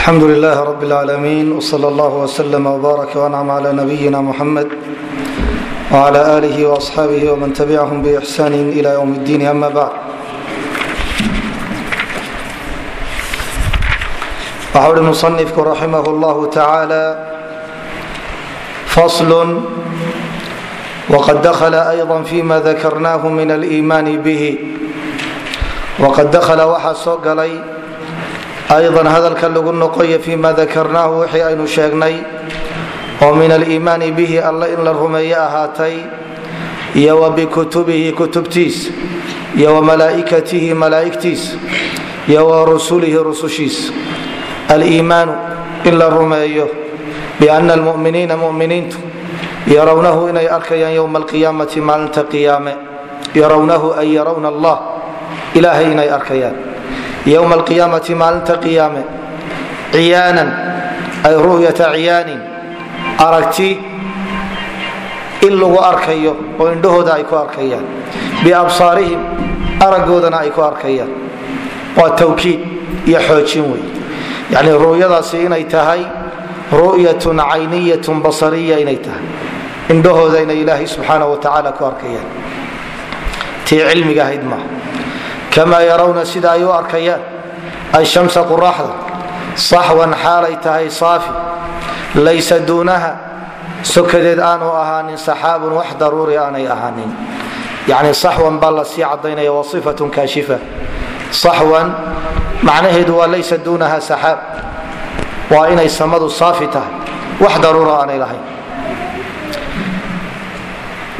alxamdu lilaahi rab اlcaalamiin wsal allah wslm wbaarak wancam cla nabiyina muxamed wcla alihi wasxaabihi wman tabicahum biixsaani ila ywm اddiin ama bacd waxau hi musanifku raximah اllah tacaala fasl wqad dakla ayضa fima dakarnaah min aliimaani bih wqad dakla waxaa soo galay ayضا hadalka lagu noqoya fima dakarnaahu wixii aynu sheegnay oo min aliimaani bihi alla in la rumeeye ahaatay iyo wa bikutubihi kutubtiis iyo wa malaa'ikatihi malaa'igtiis iyo wa rusulihi rusushiis aliimaanu in la rumeeyo biana almuminiina muminiintu yarawnahu inay arkayaan ywma alqiyaamati maalinta qiyaame yarawnahu ywma alqiyaamati maalinta qiyaame ciyaanan ay ru'yata ciyaanin aragti in lagu arkayo oo indhahooda ay ku arkayaan biabsaarihim araggoodana ay ku arkayaan waa tawkiid iyo xoojin wey yani ru'yadaasi inay tahay ru'yatun cayniyatun basariya inay tahay indhahooda inay ilaahay subxaana wa tacaala ku arkayaan tii cilmiga ahayd maaha kamaa yarawna sida ay u arkayaan ashamsa quraxda saxwan xaalay tahay saafi laysa duunaha sokadeed aanu ahaanin saxaabun wax daruuri aanay ahaanin yani saxwan baa la sii cadaynaya wa sifatun kaashifa saxwan macnaheedu waa laysa duunaha saxaab waa inay samadu saafi tahay wax daruura aanay lahayn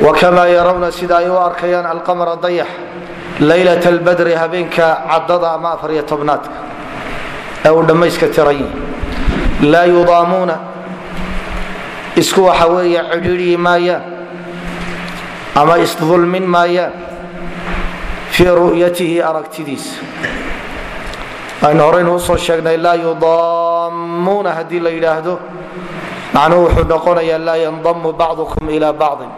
wakamaa yarawna sida ay u arkayaan alqamra dayax laylat albadri habeenka cadada ama afariyo tobnaadka ee uu dhammayska tiran yahi laa yudaamuuna isku waxa weeye cidhiidhyi maayaan ama isdulmin maayaan fii ru'yatihi aragtidiisa aynu horaynu u soo sheegnay laa yudaamuuna haddii la yidhaahdo macnuhu wuxuu noqonayaa laa yandamu bacdukum ila bacdin.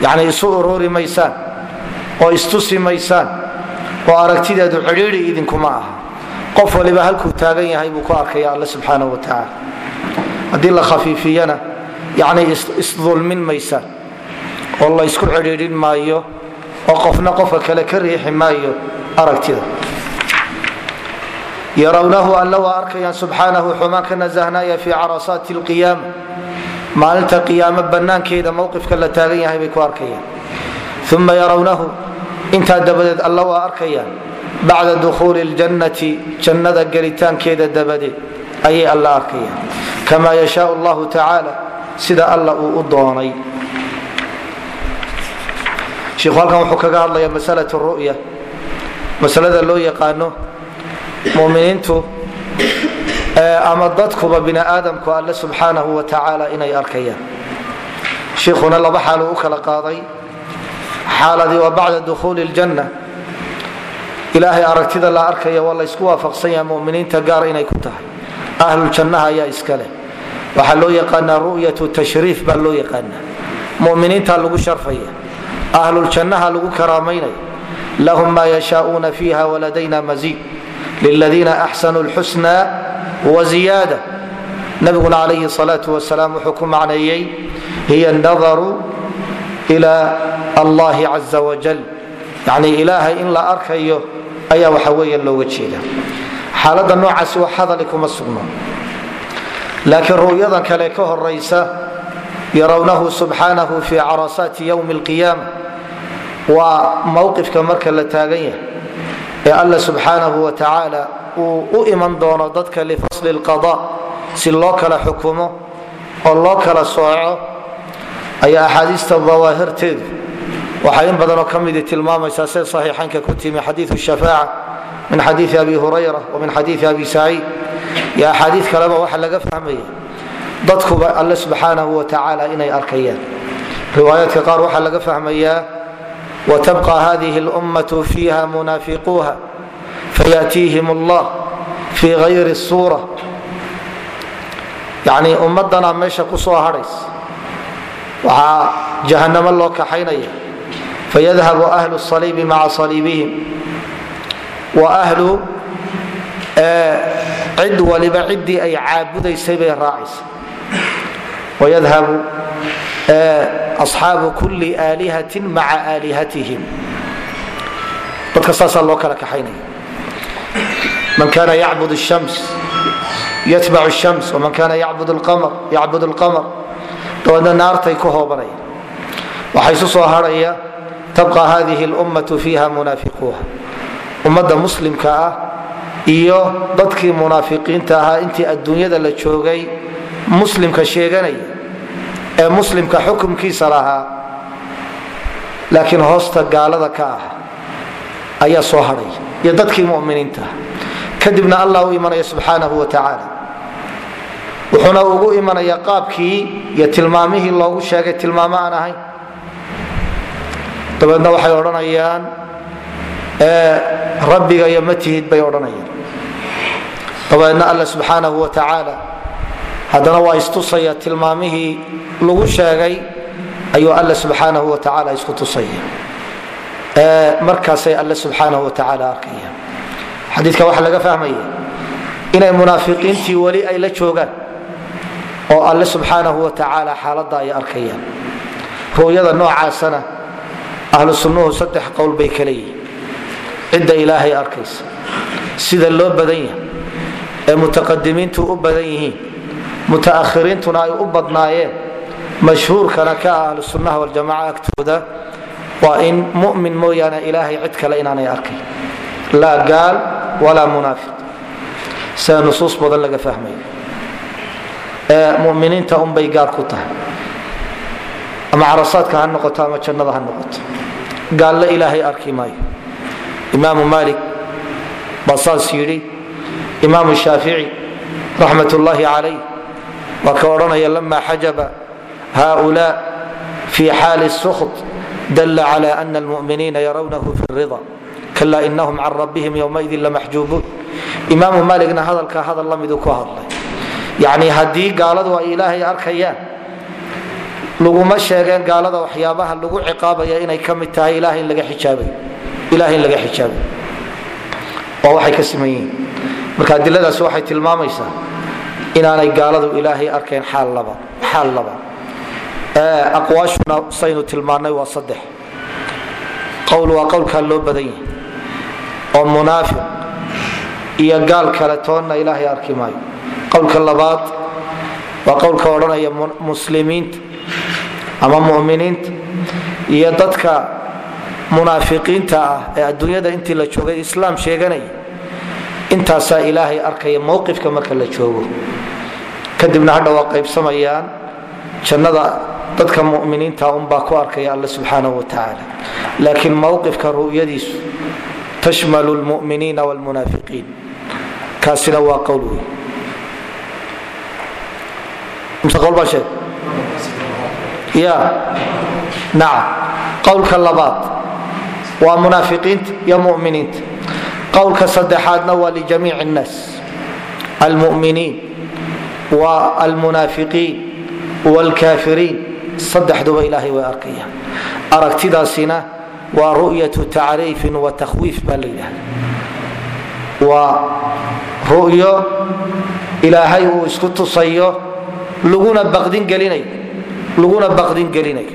Yacni isu ururi maysaan oo istusi maysaan oo aragtideedu cidhiidhi idinkuma aha. Qof waliba halkuu taagan yahay buu ku arkaya alle subxaana wa tacaala haddii la khafiifiyana yani isdulmin maysaan oo la ysku cidhiidhin maayo oo qofna qofka kale ka riixi maayo aragtida. Yarawnahu alla waa arkayaan subxaanahu xumaan ka nasahnaya fii carasaati lqiyaama maalinta qiyaamo bannaankeeda mowqifka la taagan yahay bay ku arkayaan uma yarawnahu intaa dabadeed alla waa arkayaan bacda dukhuuli ljannati jannada gelitaankeeda dabadeed ayay alla arkayaan kama yashaa allahu tacaala sida alla uu u doonay shiku halkan wuxuu kaga hadlaya masala ru'ya masalada loo yaqaano muminiintu ama dadkuba bini aadamku alle subxaanahu wa tacaala inay arkayaan shiikhuna laba xaaluu u kala qaaday xaaladii waa bacda dukhuuli ljanna ilaahay aragtida la arkaya waa laysku waafaqsan yaha muminiinta gaar inay ku tahay. Ahluljannaha ayaa iska leh. Waxaa loo yaqaanaa ru'yatu tashriif baa loo yaqaanaa. Muminiinta lagu sharfaya ahluljannaha lagu karaamaynaya. Lahum ma yashaauuna fiiha waladayna maziid. Liladiina axsanuu lxusna waziyaada nabiguna calayhi salaau wasalaam wuxuu ku macneeyey hiya nadaru ila allahi caza wajal yani ilaahay in la arkayo ayaa waxa weya looga jeeda xaalada noocaasi wax hadali kuma sugno laakiin ru'yadan kale ka horaysa yarawnahu subxaanahu fi carasaati ywmi اlqiyaama waa mowqifka marka la taagan yahay ee alla subxaanahu wa tacaala uu u iman doono dadka lifasli اlqada si loo kala xukumo oo loo kala sooco ayaa axaadiista dawaahirteedu waxay in badanoo ka midi tilmaamaysaa see saxiixaynka ku timi xadiiu shafaaca min xadiii abi hurayra wa min xadiii abi saciid. Iyo axaadii kaleba waxa laga fahmaya dadkuba alle subxaanahu wa inay arkayaan. Riwaayaadka qaar waxaa laga fahmayaa watabqa hadihi اlummatu fiiha munaafiquuha fayaatiihim allah fii hayri suura yani ummadana meesha ku soo hadhays waxaa jahanamo loo kaxaynaya. Fayadhabu ahlu saliibi maca saliibihim wa ahlu cid waliba ciddii ay caabudaysay bay raacaysa wayadhabu asxaabu kulli aalihatin maca aalihatihim. Dadka saasaa loo kala kaxaynaya. Man kana yacbud shams yatbacu shams waman kana yacbud lqamar dabeedna naartay ku hoobanaya waxaa isu soo harhaya tabqa hadihi lummatu fiiha munaafiquuha. Ummadda muslimka ah iyo dadkii munaafiqiinta ahaa intii adduunyada la joogay muslimka sheeganaya ee muslimka xukumkiisa lahaa laakiin hoosta gaalada ka ah ayaa soo hadhaya iyo dadkii muminiinta. Kadibna allah u imanaya subxaanahu wa tacaala wuxuuna ugu imanaya qaabkii iyo tilmaamihii loogu sheegay tilmaamo aan ahayn. Dabeedna waxay odhanayaan rabbiga iyo ma tihid bay odhanayaan. Dabeedna alla subxaanahu wa tacaala haddana waa istusaya tilmaamihii lagu sheegay ayuu alla subxaanahu wa tacaala isku tusaya markaasay alle subxaanahu wa tacaala arkaya xadiidka waxaa laga fahmaya inay munaafiqiintii weli ay la joogaan oo alle subxaanahu wa tacaala xaaladda ay arkayaan. Ru'yada noocaasana ahlu sunnuhu saddex qowl bay yihiin cidda ilaahay arkaysa. Sida loo badan yahay ee mutaqadimiintu u badan yihiin mutaakhiriintuna ay u badnaayeen mashhuurkana ka ah ahlu sunnaha waljamaca agtooda waa in mumin mooyaane ilaahay cid kale inaanay arkayn laa gaal walaa munaafiq. Sida nusuus badan laga fahmayo muminiinta unbay gaar ku tahay. Ama carasaadka ha noqoto ama jannada ha noqoto. Gaalle ilaahay arki maayo. Imaamu malik baa saas yidhi imaamu shaafici raxmat ullaahi calayh waa ka odhanaya lama xajaba haulaa fi xaali sukht dl clى ana almuminiina yarawnahu fi rida. Kala inahum can rabbihim ywmaidin lamaxjuubuun imaamu maligna hadalka hadal la miduu ku hadlay yani haddii gaaladu ay ilaahay arkayaan laguma sheegeen gaalada waxyaabaha lagu ciqaabaya inay ka mid tahay ilahay in laga xijaabayo. Waa waxay ka siman yihiin. Marka adiladaasi waxay tilmaamaysaa inaanay gaaladu ilaahay arkayn xaal laba aqwaashuna saynu tilmaanay waa saddex. Qowl waa qowlkaa loo badan yahay. Oo munaafiq iyo gaal kale toonna ilaahay arki maayo qowlka labaad waa qowlka odhanaya muslimiinta ama muminiinta iyo dadka munaafiqiinta ah ee adduunyada intii la joogay islaam sheeganaya intaasaa ilaahay arkaya mowqifka marka la joogo. Kadibna hadha waa qaybsamayaan jannada dadka muminiinta unbaa ku arkaya alle subxaanahu watacaala laakiin mowqifka ru'yadiisu tashmalu lmuminiina wlmunaafiqiin kaasina waa qowl wey qowlka labaad. Waa munaafiqiinta iyo muminiinta. Qowlka saddexaadna waa lijamiic الnaas almuminiin wa almunaafiqiin wlkaafiriin saddexduba ilaahay way arkayaan. Aragtidaasina waa ru'yatu tacriifin wa takhwiif baa la yidhahda waa ru'yo ilaahay uu isku tusayo laguna baqdin gelinayo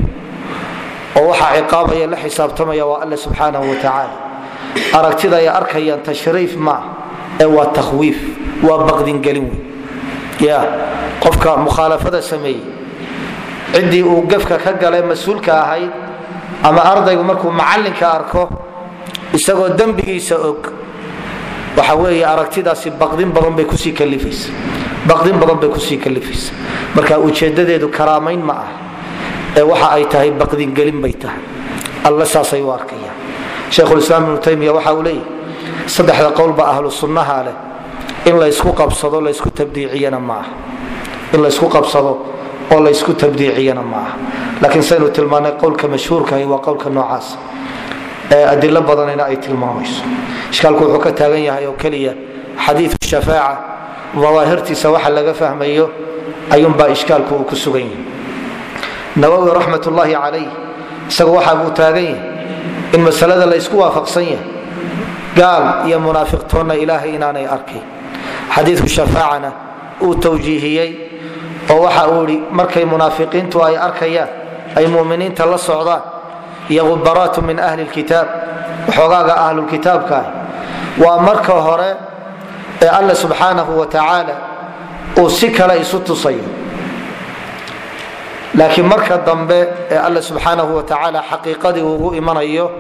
oo waxaa ciqaabaya la xisaabtamaya waa alle subxaanahu wa tacaala aragtida ay arkayaan tashriif maa ee waa takhwiif waa baqdingelin wey ya qofka mukhaalafada sameeyey ciddii uu gefka ka galay mas'uulka ahayd ama ardaygu markuu macallinka arko isagoo dembigiisa og waxa weeye aragtidaasi baqdin badan bay ku sii kalifaysa baqdin badan bay ku sii kalifaysa marka ujeedadeedu karaamayn ma ah ee waxa ay tahay baqdingelin bay tahay. Alle saasay u arkayaan sheikhulislaam ibnu taymiya waxa uu leeyahy saddexda qowlba ahlu leh. In laysku qabsado laysku tabdiiciyana ma aha in laysku qabsado oo laysku tabdiiciyana ma aha laakiin saynu tilmaanay qowlka mashhuurkahi waa qowlka noocaas adilo badanina ay tilmaamayso. Ishkaalku wuxuu ka taagan yahay oo keliya xadiiu shafaaca dawaahirtiisa waxa laga fahmayo ayuunbaa ishkaalku uu ku sugan yahay. Nawowi raxmat ullaahi calayh isagu waxa buu taagan yahay in masalada laysku waafaqsan yahay. Gaal iyo munaafiqtoonna ilaahay inaanay arkayn xadiiku shafaacana uu tawjiihiyey oo waxa uu idhi markay munaafiqiintu ay arkayaan ay muminiinta la socdaan iyo khubaraatu min ahli lkitaab waxoogaaga ahlulkitaabka ah. Waa marka hore ee alla subxaanahu wa tacaala uu si kale isu tusayo. Laakiin marka dambe ee alla subxaanahu wa tacaala xaqiiqadii ugu imanayo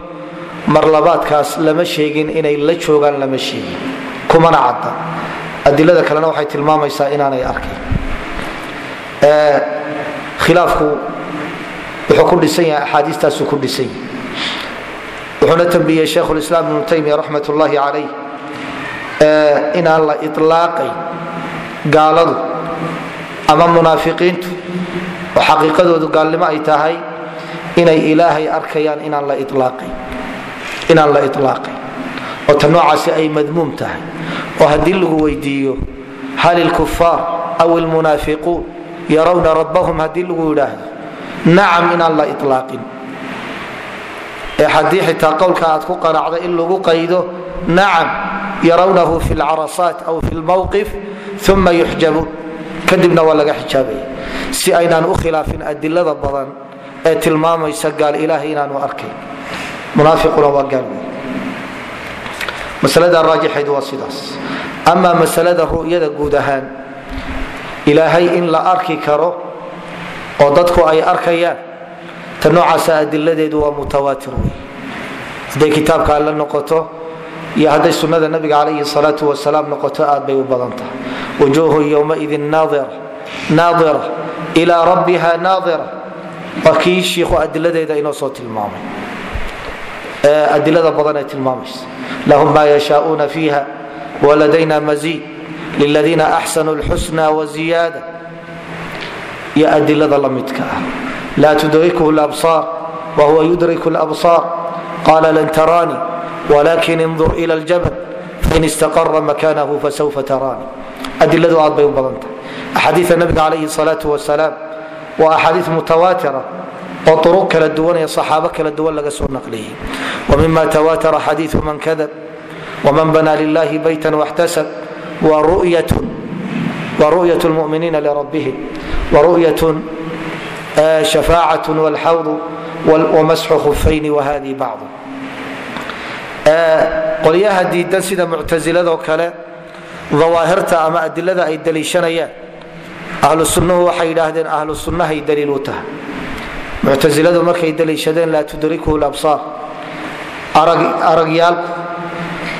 marlabaadkaas lama sheegin inay la joogaan lama sheegin. Kumana cadda. Adilada kalena waxay tilmaamaysaa inaanay arkayn khilaafku wuxuu ku dhisan yahay axaadiistaasuu ku dhisan yahay. Wuxuuna tambiyey sheikhulislaam ibnu taymiya raxmat ullaahi calayh inaan la ilaaqayn gaaladu ama munaafiqiintu oo xaqiiqadoodu gaalnimo ay tahay inay ilaahay arkayaan inaan la ilaaqayn oo ta noocaasi ay madmuum tahay. Oo haddii lagu weydiiyo hal ilkufaar aw ilmunaafiquun yarawna rabbahum? haddii lagu yidhaahdo nacam inaan la ilaaqin ee haddii xitaa qowlka aad ku qanacda in lagu qaydo nacam yarawnahu fi lcarasaat aw fi lmawqif uma yuxjabuun kadibna waa laga xijaabaya si aynaan u khilaafin adilada badan ee tilmaamaysa gaal ilaahay inaanu arkayn munaafiquna waa gaal wey masalada raajixayd waa sidaas amaa masalada ru'yada guud ahaan ilaahay in la arki karo oo dadku ay arkayaan ta noocaasa adiladeedu waa mutawaatir wey hadday kitaabka alle noqoto iyo hadday sunnada nabiga calayhi salaatu wasalaam noqoto aad bay u badan tahay wujuuhu yowmaidin naadira ilaa rabbiha naadira. Waa kii shiikhu adiladeeda inoo soo tilmaamay. Adilada badan ee tilmaamaysa. Lahum ma yashaauna fiiha waladayna maziid liladiina axsanuu lxusna waziyaada iyo adilada la midka ah. Laa tudrikhu labsaar wahuwa yudriku labsaar qala lan taraani walakin indur ila ljabal fain istaqara makanahu fasawfa taraani adiladu aad bay u badan tahay axaadiia nabiga calayhi salaau wasalaam waa axaadii mutawaatira oo uruq kala duwan iyo saxaabo kala duwan laga soo naqliyey wmima tawatara xadiiu man kadab wman bana lilahi bayta waxtasab waru'yat lmuminiina lirabbihim waru'yat shafaacat wlxawd wamasxu khufayni wahadi bacdu qolyaha diidan sida muctasilado kale dawaahirta ama adilada ay daliishanayaan. Ahlu waxay yidhaahdeen ahlu daliil u tahay. Muctasiladu markay daliishadeen laa tudrikhu labsaar aragyaalku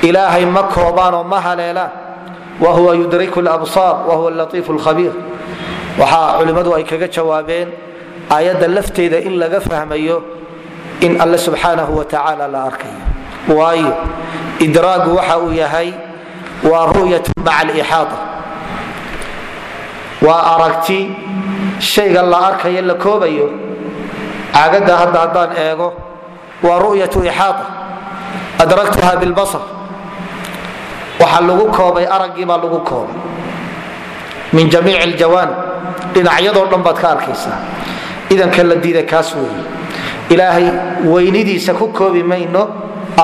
ilaahay ma koobaanoo ma haleelaan. Wahuwa yudriku labsaar wahuwa latiifu lkhabiir waxaa culimmadu ay kaga jawaabeen aayadda lafteeda in laga fahmayo in alle subxaanahu wa tacaala la arkayo waayo idraagu waxa uu yahay waa ru'yatu maca alixaada waa aragti shayga la arkayo la koobayo caagada hadda haddaan eego waa ru'yatu ixaada adragtaha bilbasar. Waxaa lagu koobay araggiibaa lagu koobay. Min jamiic aljawaanib dhinacyadoo dhan baad ka arkaysaa. Weynidiisa ku koobi mayno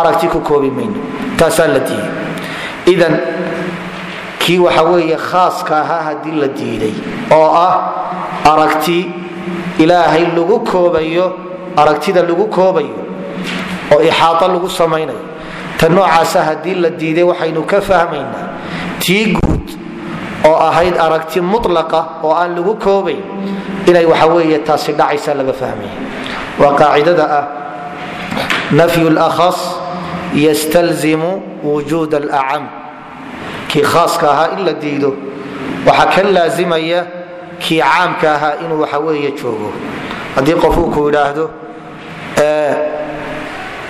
aragti ku koobi mayno. Taasaa la diiday. Idan kii waxa weeye khaaska ahaa haddii la diiday oo ah aragti ilaahay lagu koobayo aragtida lagu koobayo oo ixaado lagu samaynayo ta noocaasa haddii la diiday waxaynu ka fahmaynaa tii guud oo ahayd aragti mulaqa oo aan lagu koobayn inay waxa weeye taasi dhacaysa laga fahmaya waa qaacidada ah nafyu lakhas yastalzimu wujuud alacam kii khaaska ahaa in la diido waxaa ka laazimaya kii caamka ahaa inuu waxa weeye joogo. Haddii qof uu ku idhaahdo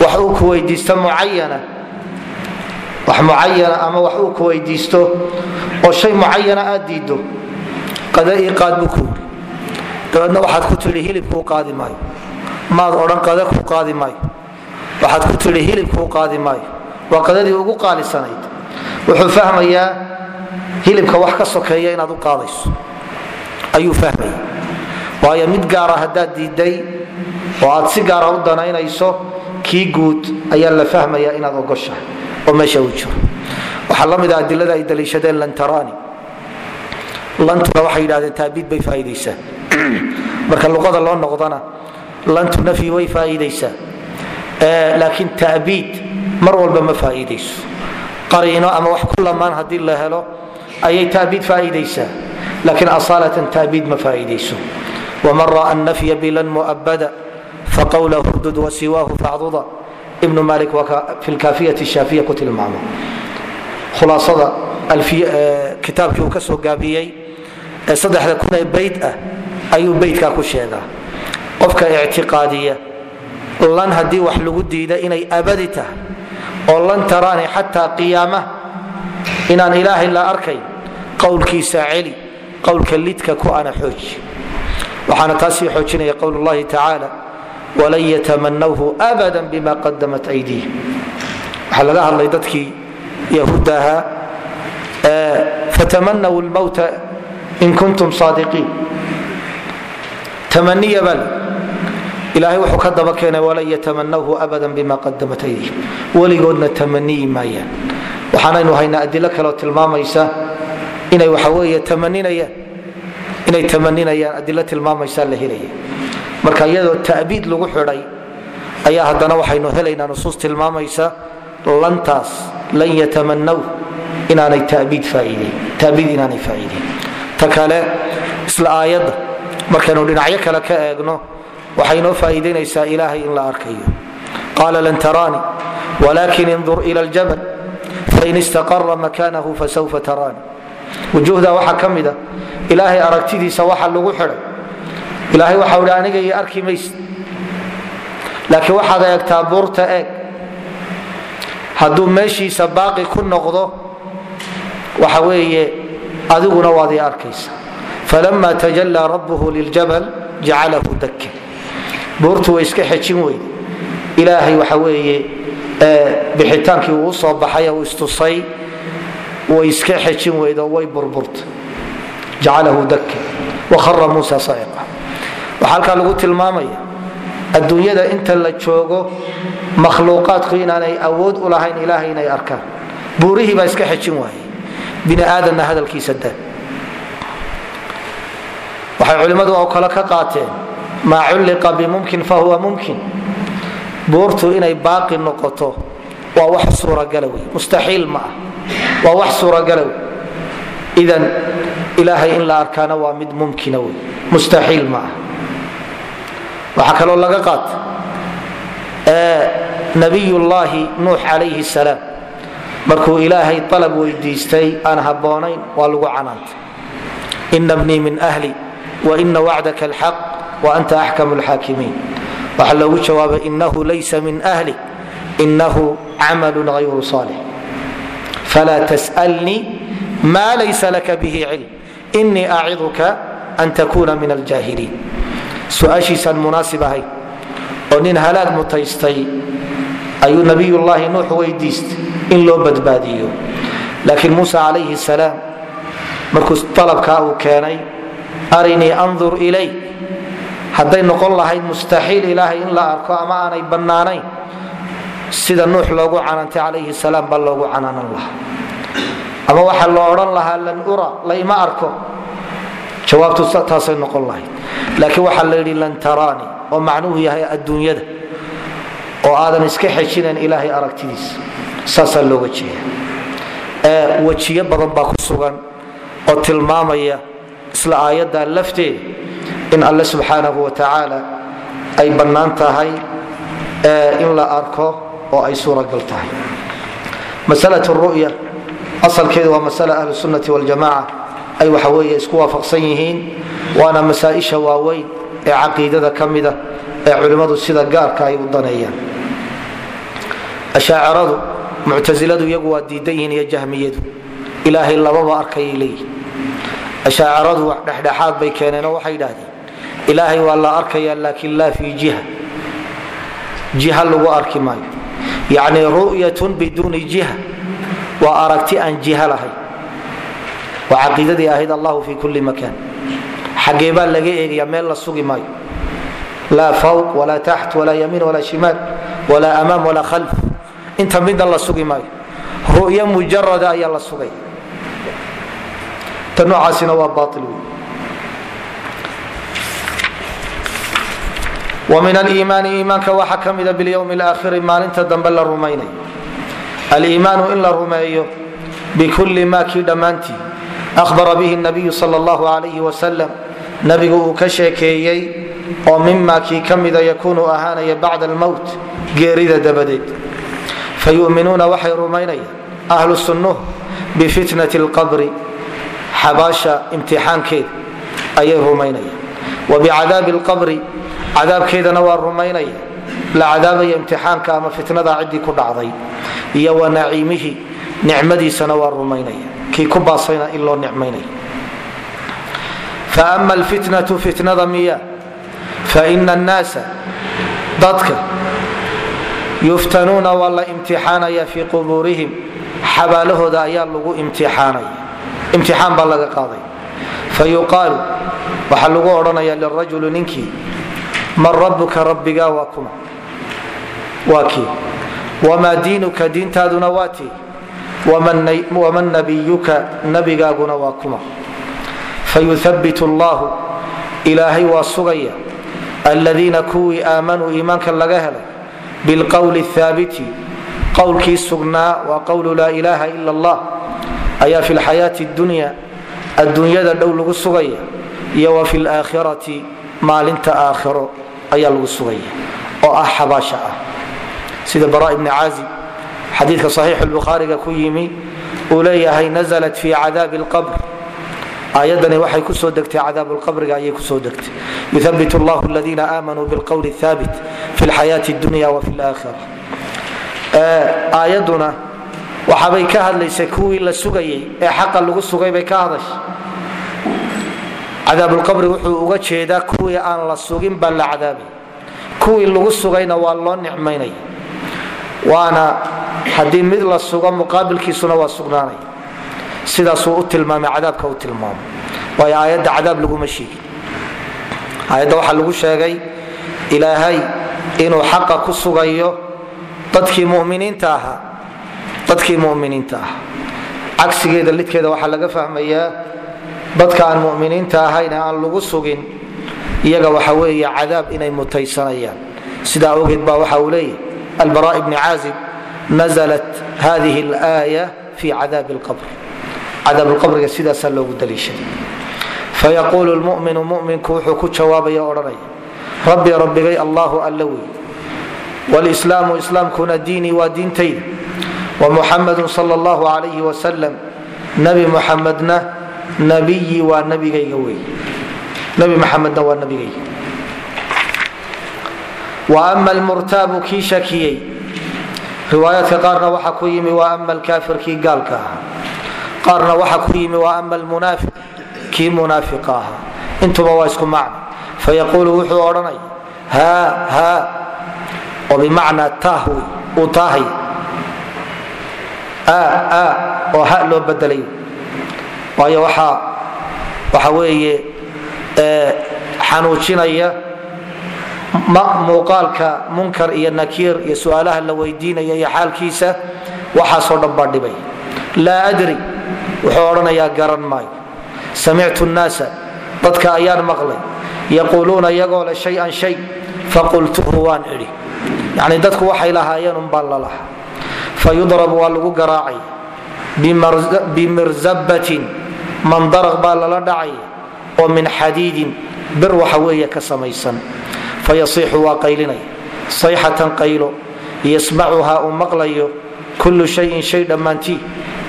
wax uu ku weydiisto mucayana wax mucayana ama wax uu ku weydiisto oo shay mucayana aad diido qada ii qaad buu ku yiri dabeedna waxaad ku tidhi hilibkuu qaadi maayo. Maad odhan qada kuu qaadi maayo waxaad ku tidhi hilibkuu qaadi maayo. Waa qadadii ugu qaalisanayd. Wuxuu fahmayaa hilibka wax ka sokeeya inaad u qaadayso. Ayuu fahmaya waayo mid gaara haddaad diiday oo aad si gaara u danaynayso kii guud ayaa la fahmaya inaad ogoshahay oo meesha uu jiro. Waxaa la mid a adilada ay daliishadeen lantarani lantuna waxay yidhahdeen taabiid bay faa'iidaysaa. Marka luqada loo noqdana lantu nafyi way faa'iidaysaa laakiin taabiid mar walba ma faa'iidayso. Qariino ama wax ku lamaan haddii la helo ayay taabiid faa'iidaysaa. Laakiin asaalatan taabiid ma faa'iidayso. Waman ra'a nafya bilan mu'abada faqawla hurdud wasiwaahu facduda ibnu malik fi lkaafiyati shaafiya ku tilmaamo khulaasada kitaabkii uu ka soo gaabiyey ee saddexda kun ee bayd ah ayuu beydkaa ku sheegaa. Qofka ictiqaadiya lan haddii wax lagu diida inay abadi tahay oo lan taraani xataa qiyaama inaan ilaahay la arkayn qowlkiisa celi qowlka lidka ku ana xooji waxaana taasii xoojinaya qowl tacaala walan yatamanawhu abada bima qadamat aydiihim. Waxaa laga hadlay dadkii yahuudda ahaa fatamanaw lmowta in kuntum saadiqiin. Tamaniya bal ilaahay wuxuu ka daba keenay walan yatamanawhu abada bima qadamat aydihim. Weligoodna tamaniyi maayaan waxaanaynu haynaa adilo kaleo tilmaamaysa inay waxaweeye tamaninayaan inay tamaninayaan adilo tilmaamaysaa la helaya. Marka iyadoo ta'biid lagu xidhay ayaa haddana waxaynu helaynaa nusuus tilmaamaysa lantaas lan yatamanaw inaanay tabiid inaanay faa'iideyn ta kale isla aayadda markaynu dhinacyo kale ka eegno waxay noo faa'iidaynaysaa ilaahay in la arkayo. Qaala lan taraani walakin indur ila ljabal fain istaqara makanahu fasawfa taraani. Wujuhda waxaa ka mida ilaahay aragtidiisa waxa lagu xidhay ilaahay waxau hi aniga iyo arki maysid laakiin waxaad eegtaa buurta eeg. Hadduu meeshiisa baaqi ku noqdo waxa weeye adiguna waad ii arkaysa falama tajallaa rabbuhu liljabal jacalahu dakka buurtu way iska xejin weyde ilaahay waxa weeye bixitaankii uu u soo baxay uu istusay way iska xejin weyde oo way burburta jacalahu dakka wahara muusa saciqa waxaa halkaa lagu tilmaamaya adduunyada inta la joogo makhluuqaadku inaanay awood u lahayn ilaahay inay arkaan. Buurihii baa iska xejin waayey. Bini aadanna hadalkiisa da waxay culimmadu oo kale ka qaateen maa culliqa bimumkin fahuwa mumkin. Buurtu inay baaqi noqoto waa wax suuragala wey mustaxiil ma ah. Waa wax suuragala wey idan ilaahay in la arkaana waa mid mumkina wey mustaxiil ma ah. Waxaa kaloo laga qaata nabiyullaahi nuux calayhi salaam. Markuu ilaahay alab weydiistay aan habboonayn waa lagu canaantay. Ina bnii min ahli waina wacdaka alxaq waanta axkamu lxaakimiin waxaa loogu jawaabay inahu laysa min ahli inahu camalu hayru saalix falaa tas'alnii ma laysa laka bihi cilm inii aciduka an takuna min aljaahiliin su'aashiisaan munaasib ahayn oo nin halaag mutaystay ayuu nabiyullaahi nuux weydiistay in loo badbaadiyo. Laakiin muuse calayhi salaam markuu alabkaa uu keenay arinii andur ilay hadday noqon lahayd mustaxiil ilaahay in la arko ama aanay bannaanayn sida nuux loogu canantay calayhi salaam baa loogu canaanan lahaa. Ama waxaa loo odhan lahaa lan ura layma arko. Jawaabtu taasay noqon lahayd. Laakiin waxaa la yidhi lan taraani oo macnuhu yahay adduunyada oo aadan iska xejinayn ilaahay aragtidiisa. Saasaa looga jeeda wejiyo badan baa ku sugan oo tilmaamaya isla aayadda lafteeda in alle subxaanahu wa tacaala ay bannaan tahay in la arko oo ay suuragal tahay. Masala ru'ya asalkeedu waa masala ahlu sunnati waljamaca ay waxa weeye isku waafaqsan yihiin waana masaa-isha waaweyn ee caqiidada ka mida ee culimmadu sida gaarka ay u daneeyaan. Ashaaciradu muctasiladu iyagu waa diidan yihiin iyo jahmiyadu. Ilaahay lababa arkayay leeyihiin ashaaciradu dhexdhexaad bay keeneenoo waxay idhahdeen ilaahay waa la arkaya laakiin laa fii jiha. Jiha lagu arki maayo. Yacni ru'yatun biduuni jiha. Waa aragti aan jiha lahayn. Waa caqiidadii ahayd allahu fi kulli makan xagee baa laga eegaya meel la sugi maayo. Laa fawq walaa taxt walaa yamiin walaa shimaal walaa amaam walaa khalf. Inta midna la sugi maayo. Ru'yo mujarada ayaa la sugay. Ta noocaasina waa baail wey min aliimaani iimaanka waxaa ka mida bilyowmi alaakhiri maalinta dambe la rumaynay. Aliimaanu in la rumeeyo bikulli ma kii dhammaantii ahbara bihi nabiyu sal allahu alayh wasalam nabigu uu ka sheekeeyey oo mima kii ka mida yakuunu ahaanaya bacda almowt geerida dabadeed. Fayuminuuna waxay rumaynayaan ahlu sunnuh bifitnati alqabri xabaasha imtixaankeeda ayay rumaynayaan. Wa bicadaabi alqabri cadaabkeedana waa rumaynaya. La cadaabaya imtixaanka ama fitnada ciddii ku dhacday. Iyo wa naciimihi nicmadiisana waa rumaynaya. Kii ku baasayna in loo nicmaynaya faama alfitnatu fitnada miya. Faina annaasa dadka yuftanuuna waa la imtixaanaya fii qubuurihim. Xabaalahooda ayaa lagu imtixaanaya. Imtixaan baa laga qaaday. Fayuqaalu waxaa lagu odhanaya lirajuli ninkii man rabuka rabbigaa waa kuma. Waa kii. Wamaa diinuka diintaaduna waa tii. Waman nabiyuka nabigaaguna waa kuma. Fayuhabbit allahu ilaahay waa sugaya. Aladiina kuwii aamanuu iimaanka laga helay bilqowli thaabiti. Qowlkii sugnaa waa qowlu laa ilaaha ila allah. Ayaa fi lxayaati dunya adduunyada dhow lagu sugaya. Iyo wa fi laakhirati maalinta aakhiro ayaa lagu sugaya oo ah xabaasha ah sida bara ibni caazib xadiidka saxiix lbukhaariga ku yimi uu leeyahay naزlat fi cadaabi اlqabr aayadani waxay kusoo degtay cadaab lqabriga ayay kusoo degtay yuhabit اllah اladina aamanuu bاlqwl اthabit fi اlxayaati اdunya wa fi اlaakhira aayaduna waxaabay ka hadlaysay kuwii la sugayay ee xaqa lagu sugay bay ka hadashay cadaabulqabri wuxuu uga jeedaa kuwii aan la sugin baa la cadaabay kuwii lagu sugayna waa loo nicmaynaya waana haddii mid la sugo muqaabilkiisuna waa sugnaanaya sidaasuu u tilmaamay cadaabka u tilmaamo. Waayo aayadda cadaab laguma sheegin. Aayadda waxaa lagu sheegay ilaahay inuu xaqa ku sugayo dadkii muminiinta ahaa. Dadkii muminiinta ahaa. Cagsigeeda lidkeeda waxaa laga fahmayaa dadka aan muminiinta ahayn ee aan lagu sugin iyaga waxa weeye cadaab inay mutaysanayaan sidaa awgeed baa waxa uu leeyahy albara bni caazib naزlat hadihi اlaaya fi cadaabi اlqabr cadaab lqabriga sidaasaa loogu daliishaday fayaquulu lmuminu muminku wuxuu ku jawaabaya odhanaya rabbi rabbigay allahu alla wey wlslaamu islaamkuna diinii waa diintayda wamuxamadu sal اllahu alayh wasalam nabi muxamedna nabiyii waa nabigayga wey nabi maxamedna waa nabigayga. Wa ama almurtaabu kii shakiyey. Riwaayaadka qaarna waxaa ku yimi wa ama alkaafir kii gaalka ahaa. Qaarna waxaa ku yimi wa ama almunaafiq kii munaafiqa ahaa. Intuba waa isku macno. Fayaquulu wuxuu odhanaya haa haa oo bimacnaa taah wey uu taahay. Oo ha loo bedelay waayo waxaa waxa weeye xanuujinaya muuqaalka munkar iyo nakiir iyo su'aalaha la weydiinaya iyo xaalkiisa waxaasoo dhan baa dhibay. Laa adri wuxuu odhanayaa garan maayo. Samictu nnaasa dadka ayaan maqlay. Yaquuluuna iyagoo le shay-an shay faqultuhu waan idhi. Yacni dadku waxay lahaayeen unbaan la laha fayudrabu waa lagu garaacaya bimirzabatin mandaraq baa lala dhacaya oo min xadiidin bir waxa weeye ka samaysan. Fayasiixu waa qaylinaya sayxatan qaylo yasmacuhaa uu maqlayo kullu shayin shay dhammaantii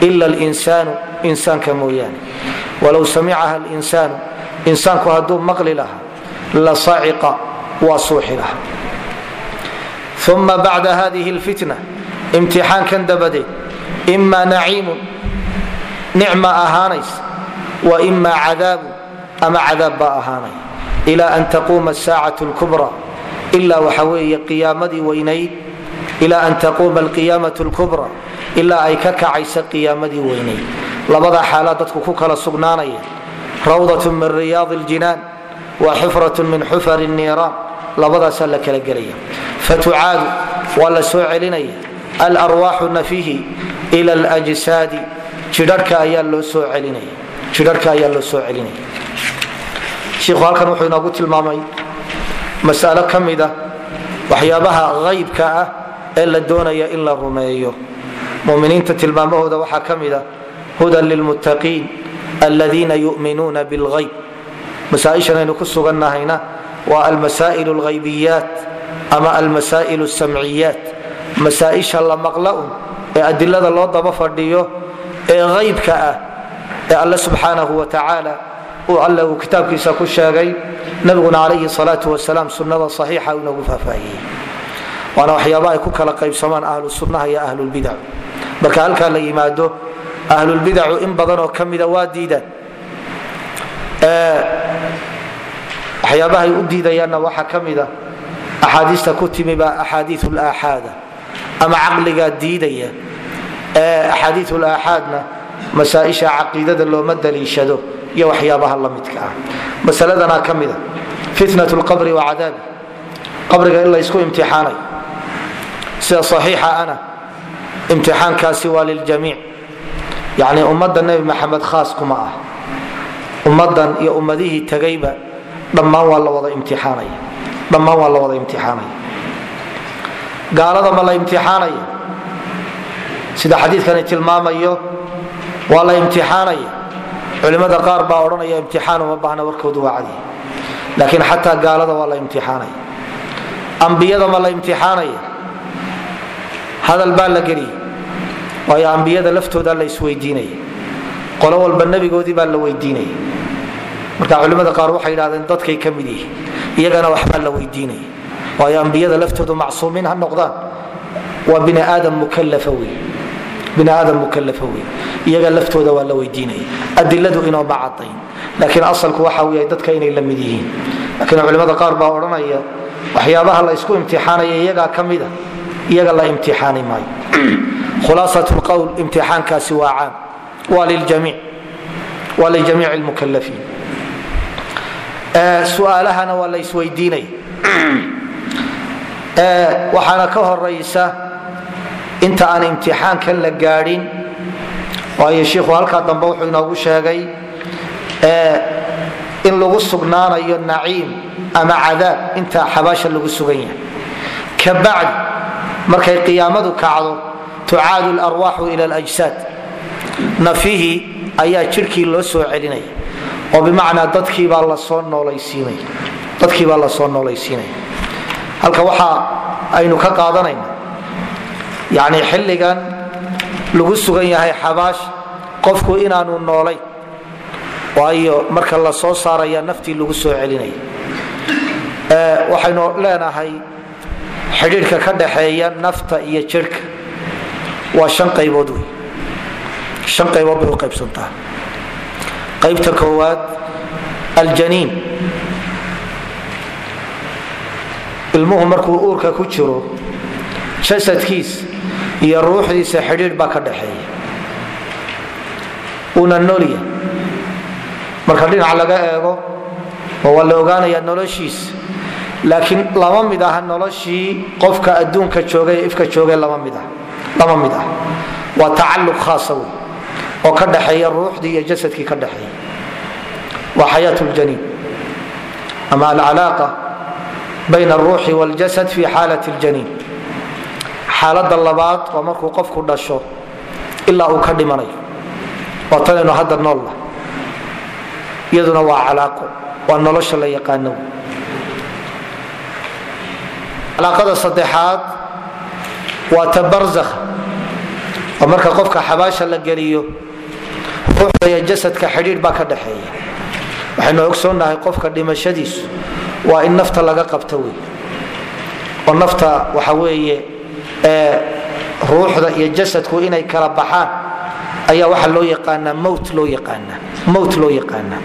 ila alinsaanu insaanka mooyaane. Walow samicaha linsaanu insaanku hadduu maqli lahaa la saciqa waa suuxi lahaa. Uma bacda hadihi lfitna imtixaankan dabadeed ima naciimun nicma ahaanays wa ima cadaabun ama cadaab baa ahaanaya ila an taquuma asaacat lkubra ilaa waxa weeye qiyaamadii weynayd. Ila an taquuma alqiyaamatu lkubra ilaa ay ka kacaysa qiyaamadii weynayd. Labadaa xaalaa dadku ku kala sugnaanaya rawdatun min riyaadi ljinaan wa xufratun min xufari niiraan labadaasaa la kala gelaya. Fatucaadu waa la soo jidharhka ayaa loo soo celinaya. Shiikhu halkan wuxuu inoogu tilmaamay mas'alo ka mida waxyaabaha haybka ah ee la doonaya in la rumeeyo. Muminiinta tilmaamahooda waxaa ka mida hudan lilmuttaqiin aladiina yuminuuna bilhayb masaaishanaynu ku sugannahayna waa almasaa'il alghaybiyaat ama almasaa'il samciyaat. Masaaisha la maqla un ee adilada loo daba fadhiyo ee haybka ah ee alle subxaanahu wa tacaala alle uu kitaabkiisa ku sheegay nabiguna calayhi salaatu wasalaam sunnada saxiixa inagu faahfaahiyey. Waana waxyaaba ay ku kala qaybsamaan ahlu sunnaha iyo ahlulbidac marka halkaa la yimaado ahlulbidacu in badanoo ka mida waa diidaan. Waxyaabahay u diidayaanna waxaa ka mida axaadiista ku timi baa axaadiiu laaxaada ama caqligaa diidaya. Axaadiiu laaxaadna masaaisha caqiidada looma daliishado iyo waxyaabaha la midka ah. Masaladanaa ka mida fitnat lqabri wa cadaabi. Qabriga in laysku imtixaanayo sida saxiixa ana imtixaankaasi waa liljamiic yani ummadda nebi maxamed khaas kuma ah. Ummadan iyo ummadihii tagayba dhammaan waa la wada imtixaanaya dhammaan waa la wada imtixaanaya gaalada ma la imtixaanaya sida xadiidkani tilmaamayo waa la imtixaanaya. Culimada qaar baa odhanaya imtixaan uma baahna warkoodu waa cadi. Laakiin xataa gaalada waa la imtixaanaya. Ambiyada ma la imtixaanaya. Hadal baa la geliyay waayo ambiyada laftooda la isweydiinaya. Qolo walba nebigoodii baa la weydiinaya. Marka culimada qaar waxay yidhahdeen dadkay ka mid yihiin. Iyagana waxbaa la weydiinaya. Waayo ambiyada laftoodu macsuumiin ha noqdaan. Waa bini aadam mukalafa wey bini aadam mukalafa wey iyaga laftooda waa la weydiinaya adiladu inooma cadayn laakiin asalku waxa yahay dadka inay la mid yihiin. Laakiin culimada qaar baa odhanaya waxyaabaha la isku imtixaanaya iyagaa ka mida iyaga la imtixaani maayo. Khulaasat lqowl imtixaankaasi waa caam. Waa liljamiic waa lijamiic lmukalafiin su'aalahana waa la isweydiinaya waxaana ka horaysa inta aan imtixaankan la gaadhin waayo shiikhu halkaa dambe wuxuu inoogu sheegay in lagu sugnaanayo naciim ama cadaab inta xabaasha lagu sugan yahay. Kabacdi markay qiyaamadu kacdo tucaadu larwaaxu ila ljsaad nafihii ayaa jirhkii loo soo celinaya oo bimacnaa dadkiibaa la soo noolaysiinaya halka waxa aynu ka qaadanayna yani xilligan lagu sugan yahay xabaash qofku inaanu noolayn waayo marka la soo saaraya naftii lagu soo celinaya waxaynu leenahay xidhiirka ka dhaxeeya nafta iyo jirhka waa shan qaybood wey. Shan qaybood bay u qaybsantaa. Qaybta koowaad aljaniin. Ilmuhu markuu uurka ku jiro jasadkiis iyo ruuxdiisa xidhiidh baa ka dhaxeeya. Uuna noolya marka dhinac laga eego oo waa la ogaanaya noloshiis laakiin lama mid aha noloshii qofka adduunka jooga ee ifka jooga lama mid ah waa tacalluq khaasa wey oo ka dhaxeeya ruuxdii iyo jasadkii ka dhaxeeya. Waa xayaat ljaniin ama alcalaaqa bayna alruuxi waljasad fi xaalat ljaniin xaalada labaad waa markuu qofku dhasho ilaa uu ka dhimanayo. Waa tanaynu hadda noolla iyaduna waa calaaqo waa nolosha la yaqaano. Calaaqada saddexaad waa tabarzakh. Oo marka qofka xabaasha la geliyo ruuxda iyo jasadka xidhiidh baa ka dhaxeeya. Waxaynu ogsoonnahay qofka dhimashadiisu waa in nafta laga qabto wey oo nafta waxa weeye ruuxda iyo jasadku inay kala baxaan ayaa waxa loo yaqaanaa mowt loo yaqaanaa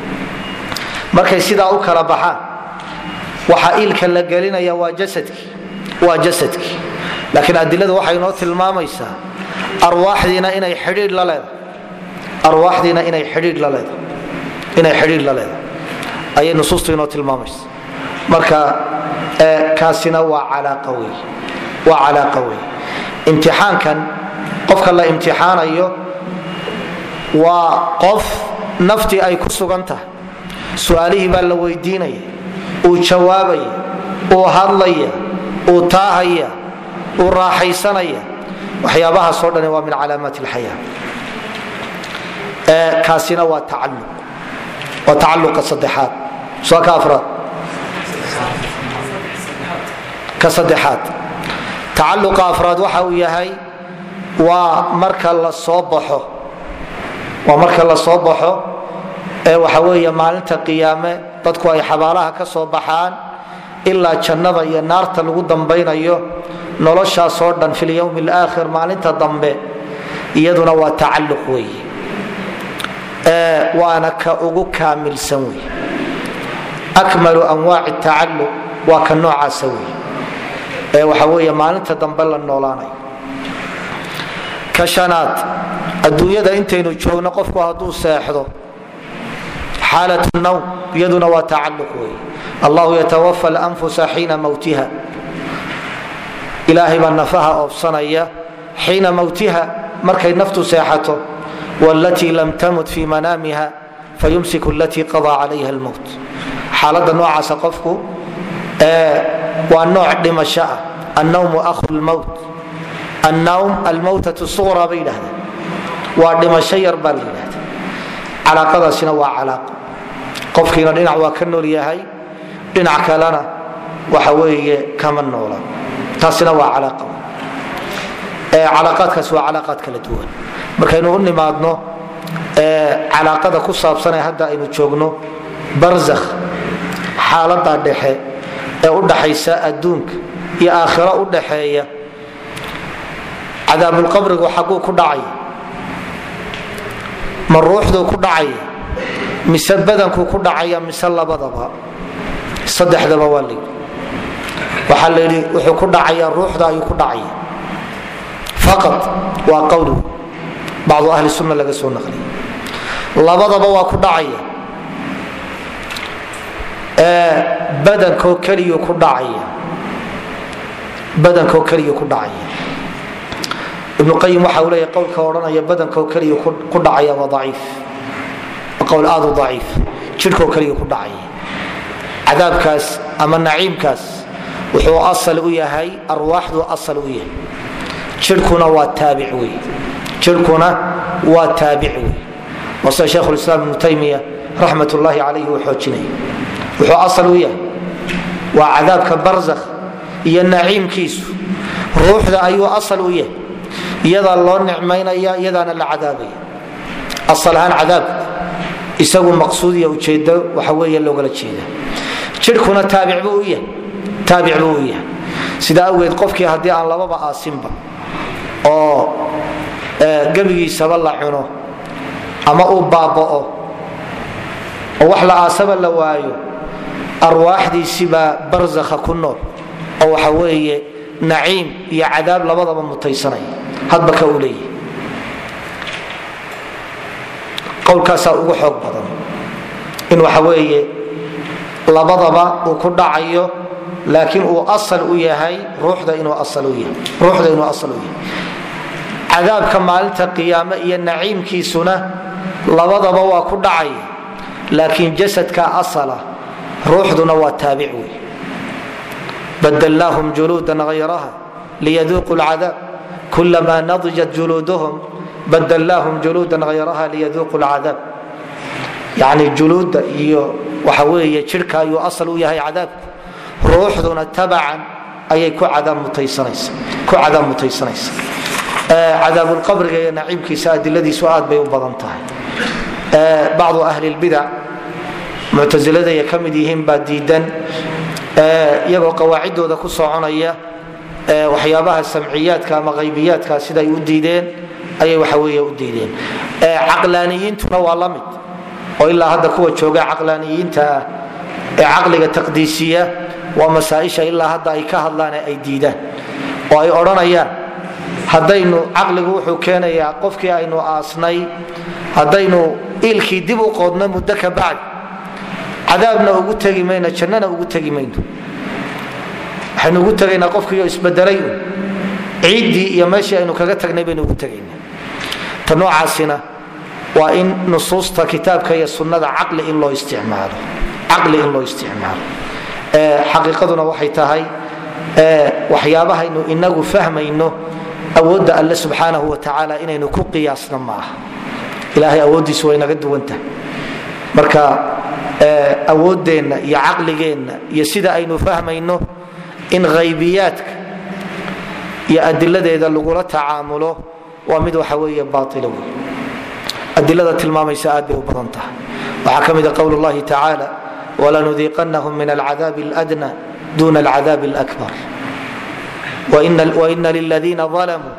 markay sidaa u kala baxaan waxa ilka la gelinaya waa jasadkii laakiin adiladu waxay inoo tilmaamaysaa arwaaxdiina inay xidhiidh la leedahay ayay nusuustu inoo tilmaamaysa marka kaasina waa calaaqa wey waa calaaqa wey imtixaankan qofka la imtixaanayo waa qof naftii ay ku sugan tahay. Su'aalihii baa la weydiinaya uu jawaabaya uu hadlaya uu taahaya uu raaxaysanaya. Waxyaabahaasoo dhani waa min calaamaat lxaya kaasina waa tacalluq. Waa tacalluqa saddexaad. Soo ka afraad. Ka saddexaad tacalluqa afraad waxa uu yahay waa marka la soo baxo. Waa marka la soo baxo ee waxa weeye maalinta qiyaame dadku ay xabaalaha ka soo baxaan ilaa jannada iyo naarta lagu dambaynayo noloshaasoo dhan fi lyowmi alaakhir maalinta dambe iyaduna waa tacalluq weeye waana ka ugu kaamilsan wey akmalu anwaaci tacalluq waa ka noocaasa wey ee waxa weeye maalinta dambe la noolaanayo ka shanaad adduunyada intaynu joogno qofku hadduu seexdo xaalat nawm iyaduna waa tacalluq wey allahu yatawafa lanfusa xiina mowtiha ilaahay baa nafaha oobsanaya xiina mowtiha markay naftu seexato wlatii lam tamut fi manaamiha fayumsiku latii qadaa calayha lmowt xaalada noocaasa qofku waa nooc dhimasho ah. Annawmu ahu lmowt annawm almowtatu suqra bay yidhahdeen waa dhimasho yar baa la yidhahda calaaqadaasina waa calaaqo qofkiina dhinac waa ka nool yahay dhinac kalena waxa weeye kama noola. Taasina waa calaaqa calaaqaadkaasi waa calaaqaad kala duwan. Markaynu u nimaadno calaaqada ku saabsan ee hadda aynu joogno barzakh xaalada dhexe ee u dhaxaysa adduunka iyo aakhiro u dhaxeeya cadaabulqabrigu xaguu ku dhacaya ma ruuxduu ku dhacaya mise badankuu ku dhacaya mise labadaba? Saddexdaba waa layidhi waxaa la yidhi wuxuu ku dhacayaa ruuxda ayuu ku dhacaya faqad waa qowli bacdu ahli sunna laga soo naqliya labadaba waa ku dhacaya badankoo keliyu ku dhacaya. Badankoo keliyu ku dhacaya. Ibnu qayim waxa leeya qowlka odhanaya badankoo keliyu ku dhacaya waa aciif qowl aad u daciif jidhkoo keliyu ku dhacaya. Cadaabkaas ama naciimkaas wuxuu asal u yahay arwaaxdu asal u yahay. Jidhkuna waa taabic wey jidhkuna waa taabic wey wase shekhulislaam ibnu taymiya raxmat ullaahi calayhi uu xoojinaya wuxuu asal u yahay. Waa cadaabka barzakh iyo naciimkiisu. Ruuxda ayuu asal u yahay. Iyadaa loo nicmaynaya iyadaana la cadaabaya. Asal ahaan cadaabka isagu maqsuud iyo ujeedo waxa weeye loogala jeeda jidhkuna taabic buu u yahay. Taabic buu u yahay. Sidaa awgeed qofkii haddii aan lababa aasinba oo gebigiisaba la cuno ama uu baaba'o oo wax la aasaba la waayo arwaaxdiisibaa barzakha ku nool oo waxa weeye naciim iyo cadaab labadaba mutaysanaya. Hadba ka leeyahay qowlkaasaa ugu xoog badan in waxa weeye labadaba uu ku dhacayo laakiin uu asal u yahay ruuxda inuu asal u yahay u cadaabka maalinta qiyaame iyo naciimkiisuna labadaba waa ku dhacaya laakiin jasadka asala ruuxduna waa taabic wey badalnaahum juluudan hayraha liyaduuquu lcadaab kulamaa nadijat juluuduhum badalnaahum juluudan hayraha liyaduuquu lcadaab yani juluudda iyo waxa weeye jidhka ayuu asal u yahay cadaabku ruuxduna tabacan ayay ku cadaab mutaysanaysa cadaabulqabriga iyo naciibkiisa adiladiisu aad bay u badan tahay. Bacdu ahli lbidac muctasiladaya ka mid yihiin baa diidan iyagoo qawaacidooda ku soconaya waxyaabaha samciyaadka ama haybiyaadka siday u diideen ayay waxawe u diideen. Caqlaaniyiintuna waa la mid oo ilaa hadda kuwa jooga caqlaaniyiinta ee caqliga taqdiisiya waa masaaisha ilaa hadda ay ka hadlaan ay diidaan oo ay odhanayaan haddaynu caqligu wuxuu keenayaa qofkii aynu aasnay haddaynu iilkii dib u qoodno muddo ka bacdi cadaabna ugu tegi mayno jannana ugu tegi mayno waxaynu ugu tegaynaa qofkiio isbedelay ciiddii iyo meeshii aynu kaga tagnay baynu ugu tegayna ta noocaasina waa in nusuusta kitaabka iyo sunnada caqli in loo isticmaalo. Caqli in loo isticmaalo. Xaqiiqaduna waxay tahay waxyaabahaynu inagu fahmayno awoodda alle subxaanahu wa inaynu ku qiyaasno ma aha ilaahay awooddiisu way naga duwantahay. Marka awooddeenna iyo caqligeenna iyo sida aynu fahmayno in haybiyaadka iyo adiladeeda lagula tacaamulo waa mid waxa weeye baaila wey adilada tilmaamaysa aad bay u badan tahay. Waxaa ka mida qowl llahi tacaala wlanudiiqanahum min alcadaabi اladna duna alcadaabi اlakbar waina liladiina alamuu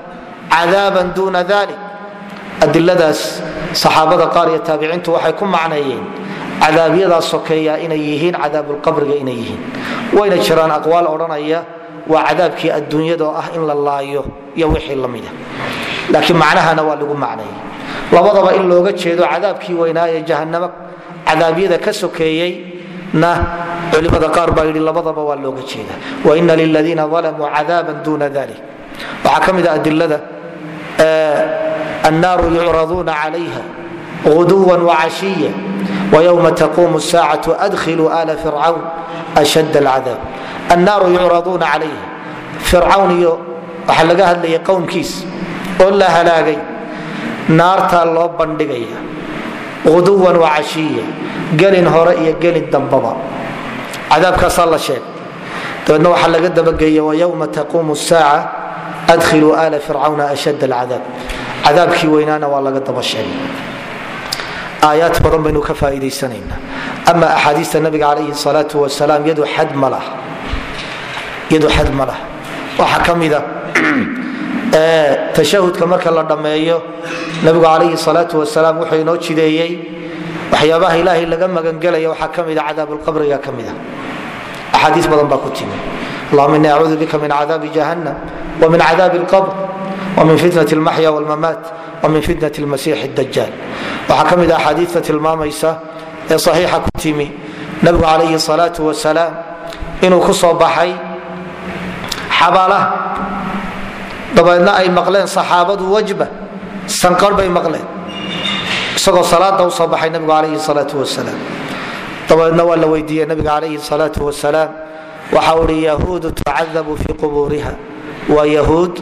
cadaaba duna dalik adiladaas saxaabada qaar iyo taabiciintu waxay ku macneeyeen cadaabyadaas sokeeya inay yihiin cadaabulqabriga inay yihiin. Wayna jiraan aqwaal odhanaya waa cadaabkii adduunyadoo ah in la laayo iyo wixii lamida laakiin macnahana waa lagu macneeyey labadaba in looga jeedo cadaabkii weynaaye jahanamo cadaabyada ka sokeeyey na culimada qaar baa yidhi labadaba waa looga jeeda waina liladiina alamuu cadaaban duna dalik waxaa ka mid a adilada annaaru yucraduuna calayha guduwa wacashiya wyوma tquum الsaacaة adkhiluu ala fircawn ashad اlcadaab annaaru yucraduuna calayha fircawn iyo waxaa laga hadlayay qowmkiis oo la halaagay naartaa loo bandhigaya guduwan wacashiya gelin hore iyo gelin dambaba cadaabkaasaa la sheeg dabeedna waxaa laga dabageeya wyوma taquum الsaaca adkhiluu ala fircawna ashad اlcadaab cadaabkii weynaana waa laga daba sheegay aayaad badan baynu ka faaiidaysanayna ama axaadiista nabiga calayhi salaau wasalaam yadu xad ma lah. Waxaa ka mida tashahudka marka la dhammeeyo nabigu calayhi salaau wasalaam wuxuu inoo jideeyey waxyaabaha ilaahay laga magangelaya waxaa ka mida cadaabulqabriga ka mida. Axaadii badan baa ku timi allahuma ini acuudu bika min cadaabi jahannam wmin cadaabi lqabr wmin fitnat lmaxya wlmamaat wmin fitnat lmasiix dajaal waxaa ka mid a axaadiita tilmaamaysa ee saxiixa ku timi nabigu calayhi salaau wasalaam inuu ku soo baxay xabaalaha dabeedna ay maqleen saxaabadu wajba sanqar bay maqleen isagoo salaada u soo baxay nabigu calayhi salaau wasalaam dabeedna waa la weydiiyey nabiga calayhi salaau wasalaam waxa uhi yahuudu tucadabu fii qubuuriha waa yahuud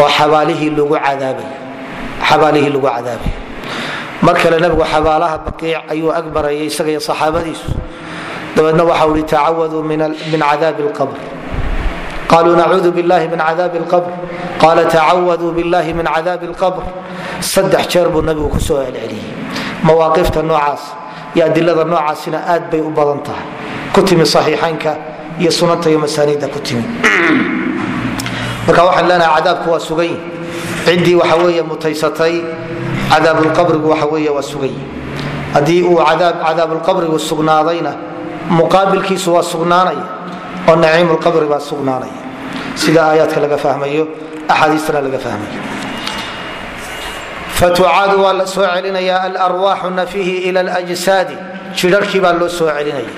oo xabaalihii lagu cadaabay. Mar kale nabigu xabaalaha baqiic ayuu ag barayay isaga iyo saxaabadiisu. Dabeedna waxa uhi tacawaduu min cadaabi lqabr qaluu nacuudu billahi min cadaabi lqabr qaala tacawaduu billahi min cadaabi lqabr saddex jeer buu nabigu ku soo celceliyey. Mawaaqifta noocaas iyo adilada noocaasina aad bay u badan tahay. Ku timi saxiixaynka iyo sunanta iyo masaaniidda ku timi marka waxaan leenahay cadaabku waa sugan ciddii waxa weeye mutaysatay cadaabulqabrigu waxa weeye waa sugan haddii uu cadaabulqabrigu sugnaadayna muqaabilkiisu waa sugnaanaya oo naciimulqabri baa sugnaanaya. Sida aayaadka laga fahmayo axaadiistana laga fahmayo. Fatucaadu waa la soo celinaya alarwaaxu nafihi ila ljsaadi jidharkii baa loo soo celinaya.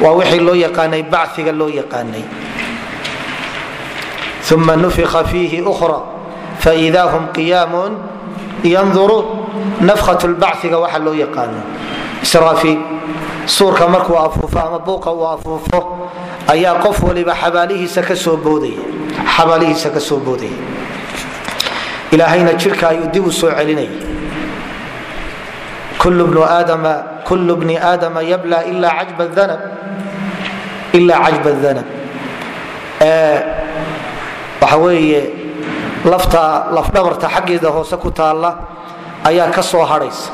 Waa wixii loo yaqaanay baciga loo yaqaanay uma nufika fiihi ra faida hum qiyaamun yanduruun nafhat lbaciga waxa loo yaqaano israafiil suurka markuu afuufo ama buuqa uu afuufo ayaa qof waliba xabaalihiisa ka soo boodaya ilaahayna jirka ayuu dib u soo celinaya kul bni aadama yabla ila cajba danab waxa weeye lafta lafdhabarta xaggeeda hoose ku taalla ayaa ka soo hadhaysa.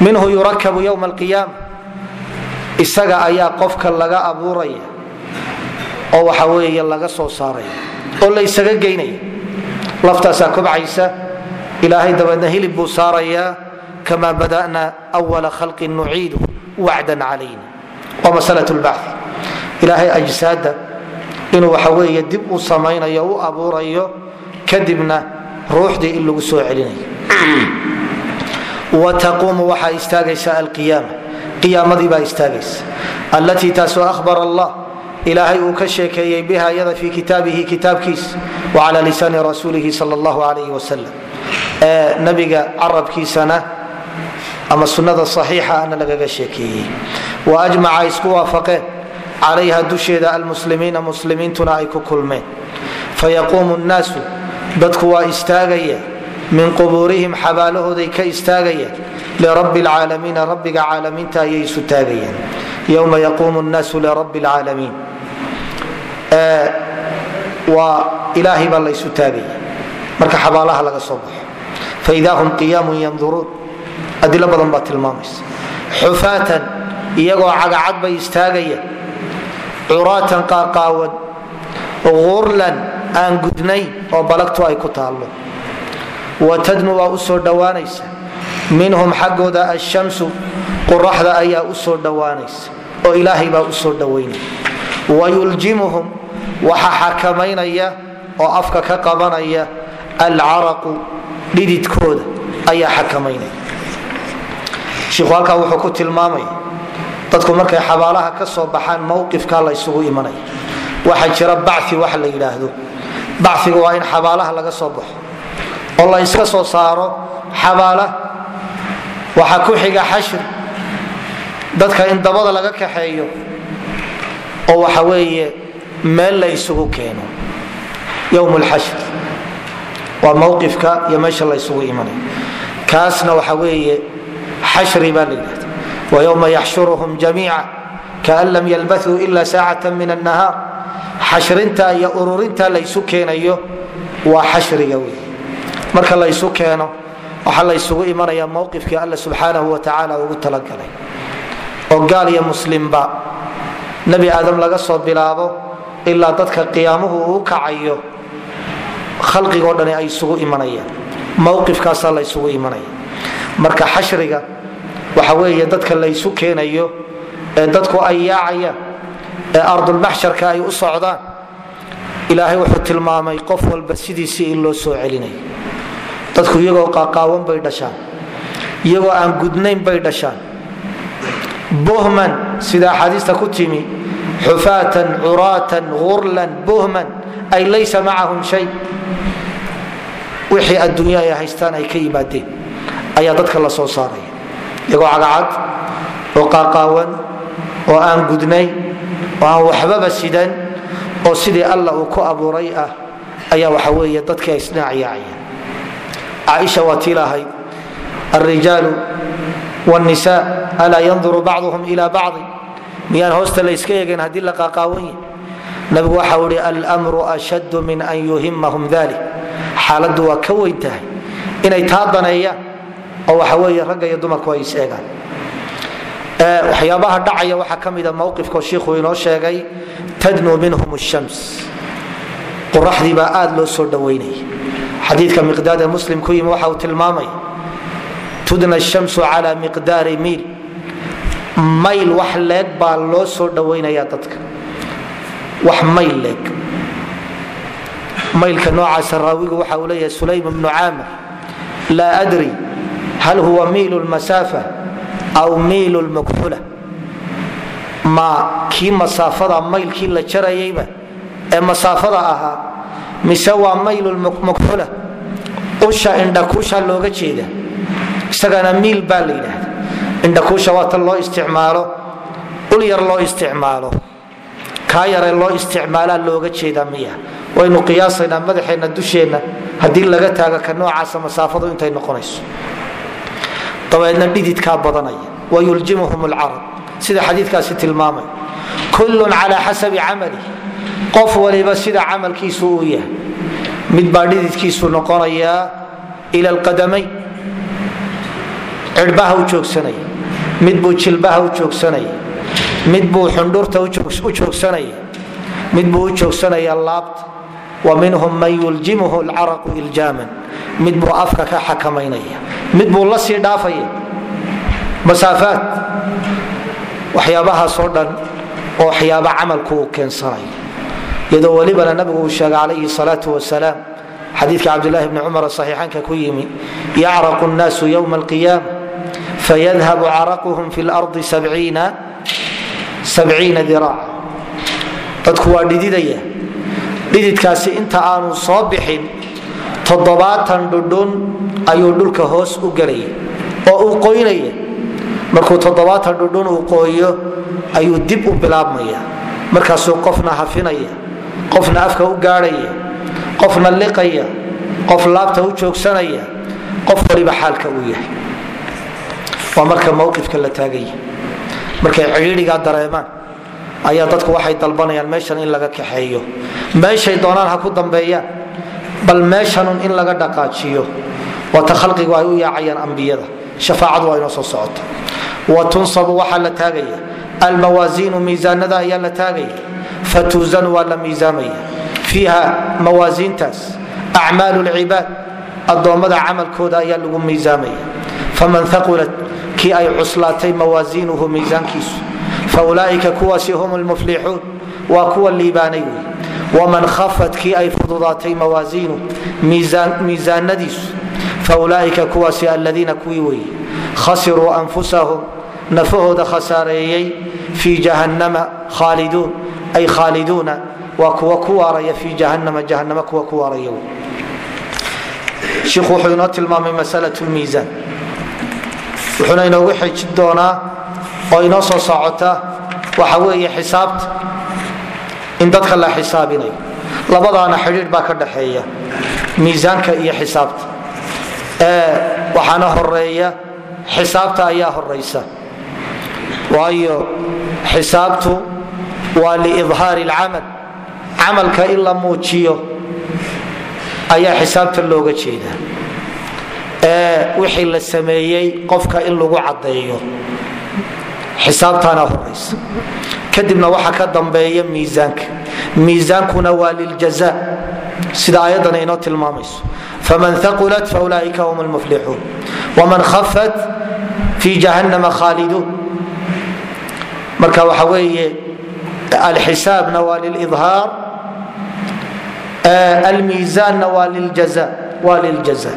Minhu yurakabu ywma alqiyaama isaga ayaa qofka laga abuuraya oo waxa weeye laga soo saaraya oo la ysaga geynaya. Laftaasaa kobcaysa ilaahay dabeedna hilib buu saarayaa kama bada'na wala khalqin nuciidu wacdan calayna. Waa masala lbaci ilaahay ajsaada inuu waxa weeye dib u samaynayo u abuurayo kadibna ruuxdii in lagu soo celinayo. Wa taquumu waxaa istaagaysa alqiyaama. Qiyaamadii baa istaagaysa. Allatii taasoo ahbar allah ilaahay uu ka sheekeeyey biha yada fii kitaabihi kitaabkiis wacala lisaani rasuulihi sal allahu alayh wasalam ee nabiga carabkiisana ama sunnada saxiixa ana lagaga sheekeeyey. Wa ajmaca isku waafaqeen calayha dusheeda almuslimiina muslimiintuna ay ku kulmeen fayaquumu nnaasu dadku waa istaagaya min qubuurihim xabaalahooday ka istaagayaan lirabbi lcaalamiina rabbiga caalamiinta ayay isu taagayaan yowma yaquumu nnaasu lirabbi lcaalamiin waa ilaahay baa laysu taagaya marka xabaalaha laga soo baxo faida hum qiyaamun yanduruun adilo badan baa tilmaamaysa xufaatan iyagoo cagacad bay istaagayaan curaatan qaaqaawan urlan aan gudnayn oo balagtu ay ku taallo. Watadnu waa u soo dhowaanaysa. Minhum xaggooda ashamsu quraxda ayaa u soo dhowaanaysa oo ilaahay baa u soo dhowaynaya wayuljimuhum waxa xakamaynaya oo afka ka qabanaya alcaraqu dhididkooda ayaa xakamaynaya dadku markay xabaalaha ka soo baxaan mowqifka la ysugu imanaya waxaa jira baci wax la yidhaahdo. Baciga waa in xabaalaha laga soo baxo. Oo la soo saaro xabaalaha waxaa ku xiga xashri dadka in dabada laga kaxeeyo oo waxa weeye meel la isugu keeno. Ywm lxashr waa mowqifka iyo meesha la ysugu imanayo kaasna waxa weeye xashri baa la yidhahda wywma yaxshuruhum jamiica kaan lam yalbathuu ila saacata min annahaar xashrinta iyo ururinta laysu keenayo waa xashriga wey marka laysu keeno waxaa laysugu imanaya mowqifkii alla subxaanahu watacaala ugu talagalay oo gaal iyo muslimba nebi aadam laga soo bilaabo ilaa dadka qiyaamuhu uu kacayo khalqigoo dhani ay isugu imanayaan mowqifkaasaa laysugu imanaya marka xashriga waxa weeye dadka laysu keenayo ee dadku ay yaacayaan ee ardulmaxsharka ay u socdaan ilaahay wuxuu tilmaamay qof walba sidiisii in loo soo celinayo. Dadku iyagoo qaaqaawan bay dhashaan iyagoo aan gudnayn bay dhashaan. Buhman sida axaadiista ku timi xufaatan curaatan urlan buhman ay laysa macahum shay. Wixii adduunya ay haystaan ay ka yimaadeen ayaa dadka la soo saaraya iyagoo cagacad oo qaaqaawan oo aan gudnayn oo aan waxbaba sidan oo sidii alla uu ku abuuray ah ayaa waxa weeye dadkii ay isdhinacyacayeen caaisha waa tii lahayd alrijaalu wاnisa alaa yanduru bacduhum ila bacdi miyaan hoosta layska eegeen haddii la qaaqaawan yahy nabigu waxa uu ihi almru ashaddu min an yuhimahum dalik xaaladdu waa ka weyn tahay. Inay taa daneeyaan oo waxa weeye ragga iyo dumarku ay is eegaan waxyaabaha dhacaya waxaa ka mida mowqifko shiikhuu inoo sheegay tadnuu minhum shams. Qoraxdii baa aad loo soo dhowaynaya xadiidka miqdaad ee muslim ku yimi waxa uu tilmaamaya tudna shamsu cala miqdaari miil. Mayl wax leeg baa loo soo dhowaynaya dadka. Wax mayl leeg. Maylka noocaasa raawigu waxa uu leeyahay sulaym bnu caamir laa adri hal huwa miilu lmasaafa aw miilu lmukxula ma kii masaafada maylkii la jarayayba ee masaafada ahaa mise waa maylu mukxula usha indhakuusha looga jeeda isagana miil baa la yidhaahda indhakuusha waa tan loo isticmaalo ul yar loo isticmaalo kaa yare loo isticmaalaa looga jeedaa miya waynu qiyaasaynaa madaxeenna dusheenna haddii laga taaga ka noocaasa intay noqonayso dabeedna dhididkaa badanaya. Wayuljimuhum lcarab sida xadiikaasi tilmaamay. Kullun calaa xasabi camali. Qof waliba sida camalkiisu uu yahay. Mid baa dhididkiisu noqonayaa ila alqadamayn cirhbaha u joogsanaya. Mid buu jilbaha u joogsanaya. Mid buu xundhurta u joogsanaya. Mid buu u joogsanaya laabta minhum man yuljimuhu lcaraqu iljaaman mid buu afka ka xakamaynaya mid buu la sii dhaafaya. Masaafaad waxyaabahaasoo dhan oo waxyaaba camalku uu keensanayo iyadoo welibana nabigu uu sheegay calayhi salaau wasalaam xadiidka cabdulahi bni cumar saxiixaanka ku yimi yacraqu nnaasu ywma alqiyaama fayadhabu caraquhum fi lardi sabciina diraaca dadku waa dhididaya dhididkaasi inta aanu soo bixin toddobaatan dhudhun ayuu dhulka hoos u gelaya oo uu qoynaya markuu toddobaatan dhudhun uu qooyo ayuu dib u bilaabmaya. Markaasuu qofna hafinaya qofna afka u gaadhaya qofna liqaya qof laabta u joogsanaya qof waliba xaalka uu yahay. Waa marka mowqifka la taaganya markay cidhiidhigaa dareemaan ayaa dadku waxay dalbanayaan meeshan in laga kaxeeyo. Meeshay doonaan ha ku dambeeyaan bal meeshanun in laga dhaqaajiyo. Waata khalqigu ay u yaacayaan ambiyada shafaacadu waa inoo soo socota wa tunsabu waxaa la taagaya almawaasiinu miisaanada ayaa la taagaya fatuusanu waa la miisaamaya. Fiiha mawaasiintaas acmaalu lcibaad addoommada camalkooda ayaa lagu miisaamaya. Faman haqulat kii ay cuslaatay mawaasiinuhu miisaankiisu faulaaika kuwaasi hum lmuflixuun waa kuwa liibaanay wey waman khafat kii ay fududaatay mawaasiinu miisaanadiisu faulaaika kuwaasi aladiina kuwii weeye khasiruu anfusahum nafahooda khasaareeyey fii jahannama khaaliduun ay khaaliduuna waa kuwa ku waaraya fii jahanama jahanama kuwa ku waaraya shiku wuxuu inoo tilmaamay masala miisaan wuxuuna inoogu xejin doonaa oo inoo soo socota waxa weeye xisaabta. In dadka la xisaabinayo labadaana xidhiidh baa ka dhaxeeya. Miisaanka iyo xisaabta. Waxaana horreeya xisaabta ayaa horeysa waayo xisaabtu waa liidhaari lcamal camalka in la muujiyo ayaa xisaabta looga jeedaa. Wixii la sameeyey qofka in lagu caddeeyo xisaabtaana horaysa kadibna waxa ka dambeeya miisaanka. Miisaankuna waa liljaza sida ayadan inoo tilmaamayso. Faman haqulat faulaaika hum lmuflixuun waman khafat fi jahannama khaaliduun marka waxa weeye alxisaabna waa lilidhaar almiisaanna waa liljaza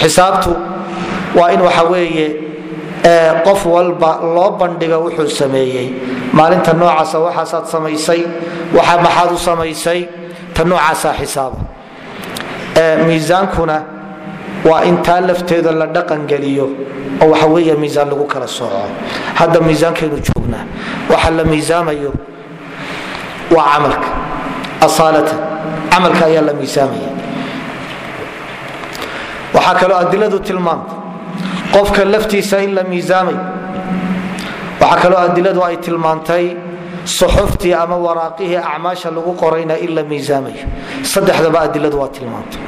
xisaabtu waa in waxa weeye qof walba loo bandhiga wuxuu sameeyey. Maalinta noocaasa waxaasaad samaysay waxa maxaad u samaysay? Ta noocaasaa xisaaba miisaankuna waa intaa lafteeda la dhaqangeliyo oo waxa weeye miisaan lagu kala sooco hadda miisaankaynu joognaa waxa la miisaamayo waa camalka asaalatan camalka ayaa la miisaamaya. Waxaa kaloo adiladu tilmaamta qofka laftiisa in la miisaamayo waxaa kaloo adiladu ay tilmaantay suxuftii ama waraaqihii acmaasha lagu qorayna in la miisaamayo saddexdaba adiladu waa tilmaamta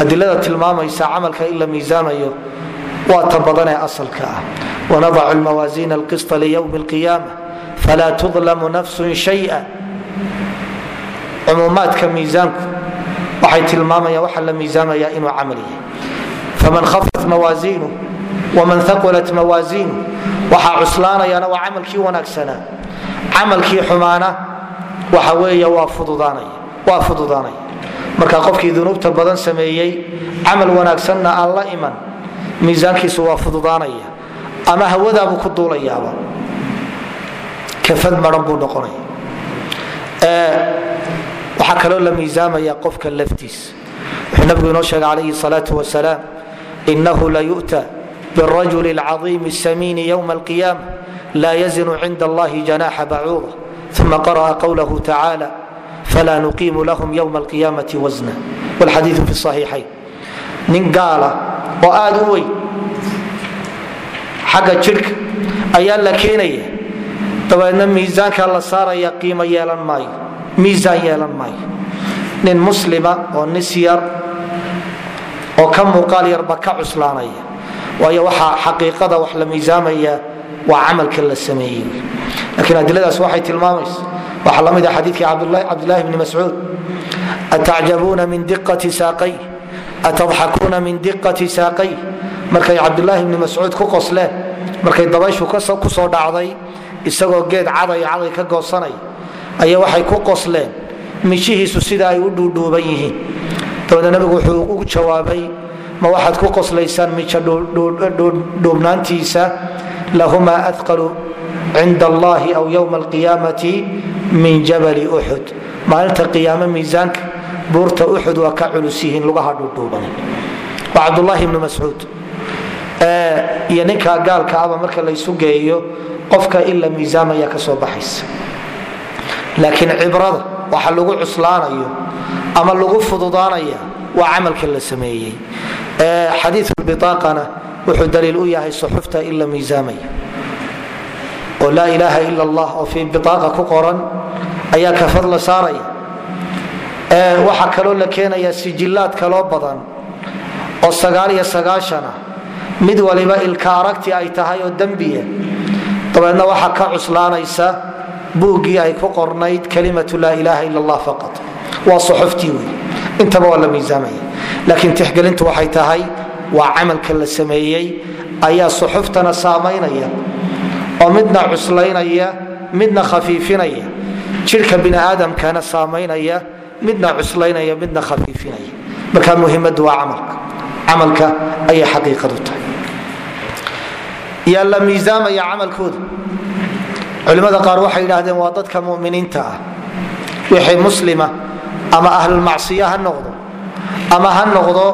adilada tilmaamaysa camalka in la miisaamayo waa ta badan ee asalka ah. Wanadacu lmawaasiina alqisطa liyowmi اlqiyaama falaa tudlamu nafsun shaya. Cumuumaadka miisaanku waxay tilmaamayaan waxa la miisaamaya inuu camal yahay. Faman khafat mawaasiinu waman haqulat mawaasiinu waxaa cuslaanayana waa camalkii wanaagsanaa camalkii xumaana waxa weey waa fududaanaya marka qofkii dunuubta badan sameeyey camal wanaagsanna aan la iman miisaankiisu waa fududaanaya ama hawadaabuu ku duulayaaba kafad maran buu noqonaya waxaa kaloo la miisaamaya qofka laftiis wuxuu nabigu inoo sheegay calayhi salaau wasalaam inahu la yu'ta brajul caiimi samiini ywma alqiyaama laa yazinu cinda allahi janaxa bacuuda uma qaraa qowlahu tacaala fala nuqiimu lahum ywma alqiyaamati wasna wlxadiiu fi axiixayn nin gaala oo aad u weyn xagga jidhka ayaa la keenaya dabeedna miisaanka la saaraya qiimo yeelan maayo miisaan yeelan maayo nin muslima oo nis yar oo ka muuqaal yarba ka cuslaanaya waayo waxaa xaqiiqada wax la miisaamaya waa camalka la sameeyey. Lakiin adiladaas waxay tilmaamaysa. Waxaa la mid a xadiikii cabdlahi bni mascuud. Atacjabuuna min diqati saaqay. Atadxakuuna min diqati saaqay. Markay cabdulaahi bni mascuud ku qosleen markay dabayshu ku soo dhacday isagoo geed caday caday ka goosanay ayaa waxay ku qosleen mijihiisu sida ay u dhuudhuuban yihiin. Dabeedna nabigu wuxuu ugu jawaabay ma waxaad ku qoslaysaan mija dhuubnaantiisa lahumaa athqalu cinda allahi aw ywma alqiyaamati min jabali uxud maalinta qiyaame miisaanka buurta uxud waa ka culus yihiin lugaha dhuudhuuban waa cabdulaahi ibnu mascuud. Iyo ninkaa gaalka aba marka laysu geeyo qofka in la miisaamaya ka soo baxaysa. Laakiin cibrada waxa lagu cuslaanayo ama lagu fududaanaya waa camalka la sameeyey. Xadiiu biaaqana wuxuu daliil u yahay suxufta in la miisaamayo oo laa ilaaha ila allah oo fii biaaqa ku qoran ayaa kafad la saaraya. Waxaa kaloo la keenaya sijillaad kaloo badan oo sagaal iyo sagaashana mid waliba ilka aragti ay tahay oo dembiya dabeedna waxaa ka cuslaanaysa buuggii ay ku qornayd kalimatu laa ilaaha ila allah faqat. Waa suxuftii wey intaba waa la miisaamaya laakiin tixgelintu waxay tahay waa camalka la sameeyey ayaa suxuftana saamaynaya oo midna cuslaynaya midna khafiifinaya. Jidhka biniaadamkana saamaynaya midna cuslaynaya midna khafiifinaya. Marka muhimadu waa camalka. Camalka ayay xaqiiqadu tahay. Yaa la miisaamaya camalkooda? Culimmada qaar waxay yidhaahdeen waa dadka muminiinta ah. Wixii muslima ama ahlulmacsiya ha noqdo ama ha noqdo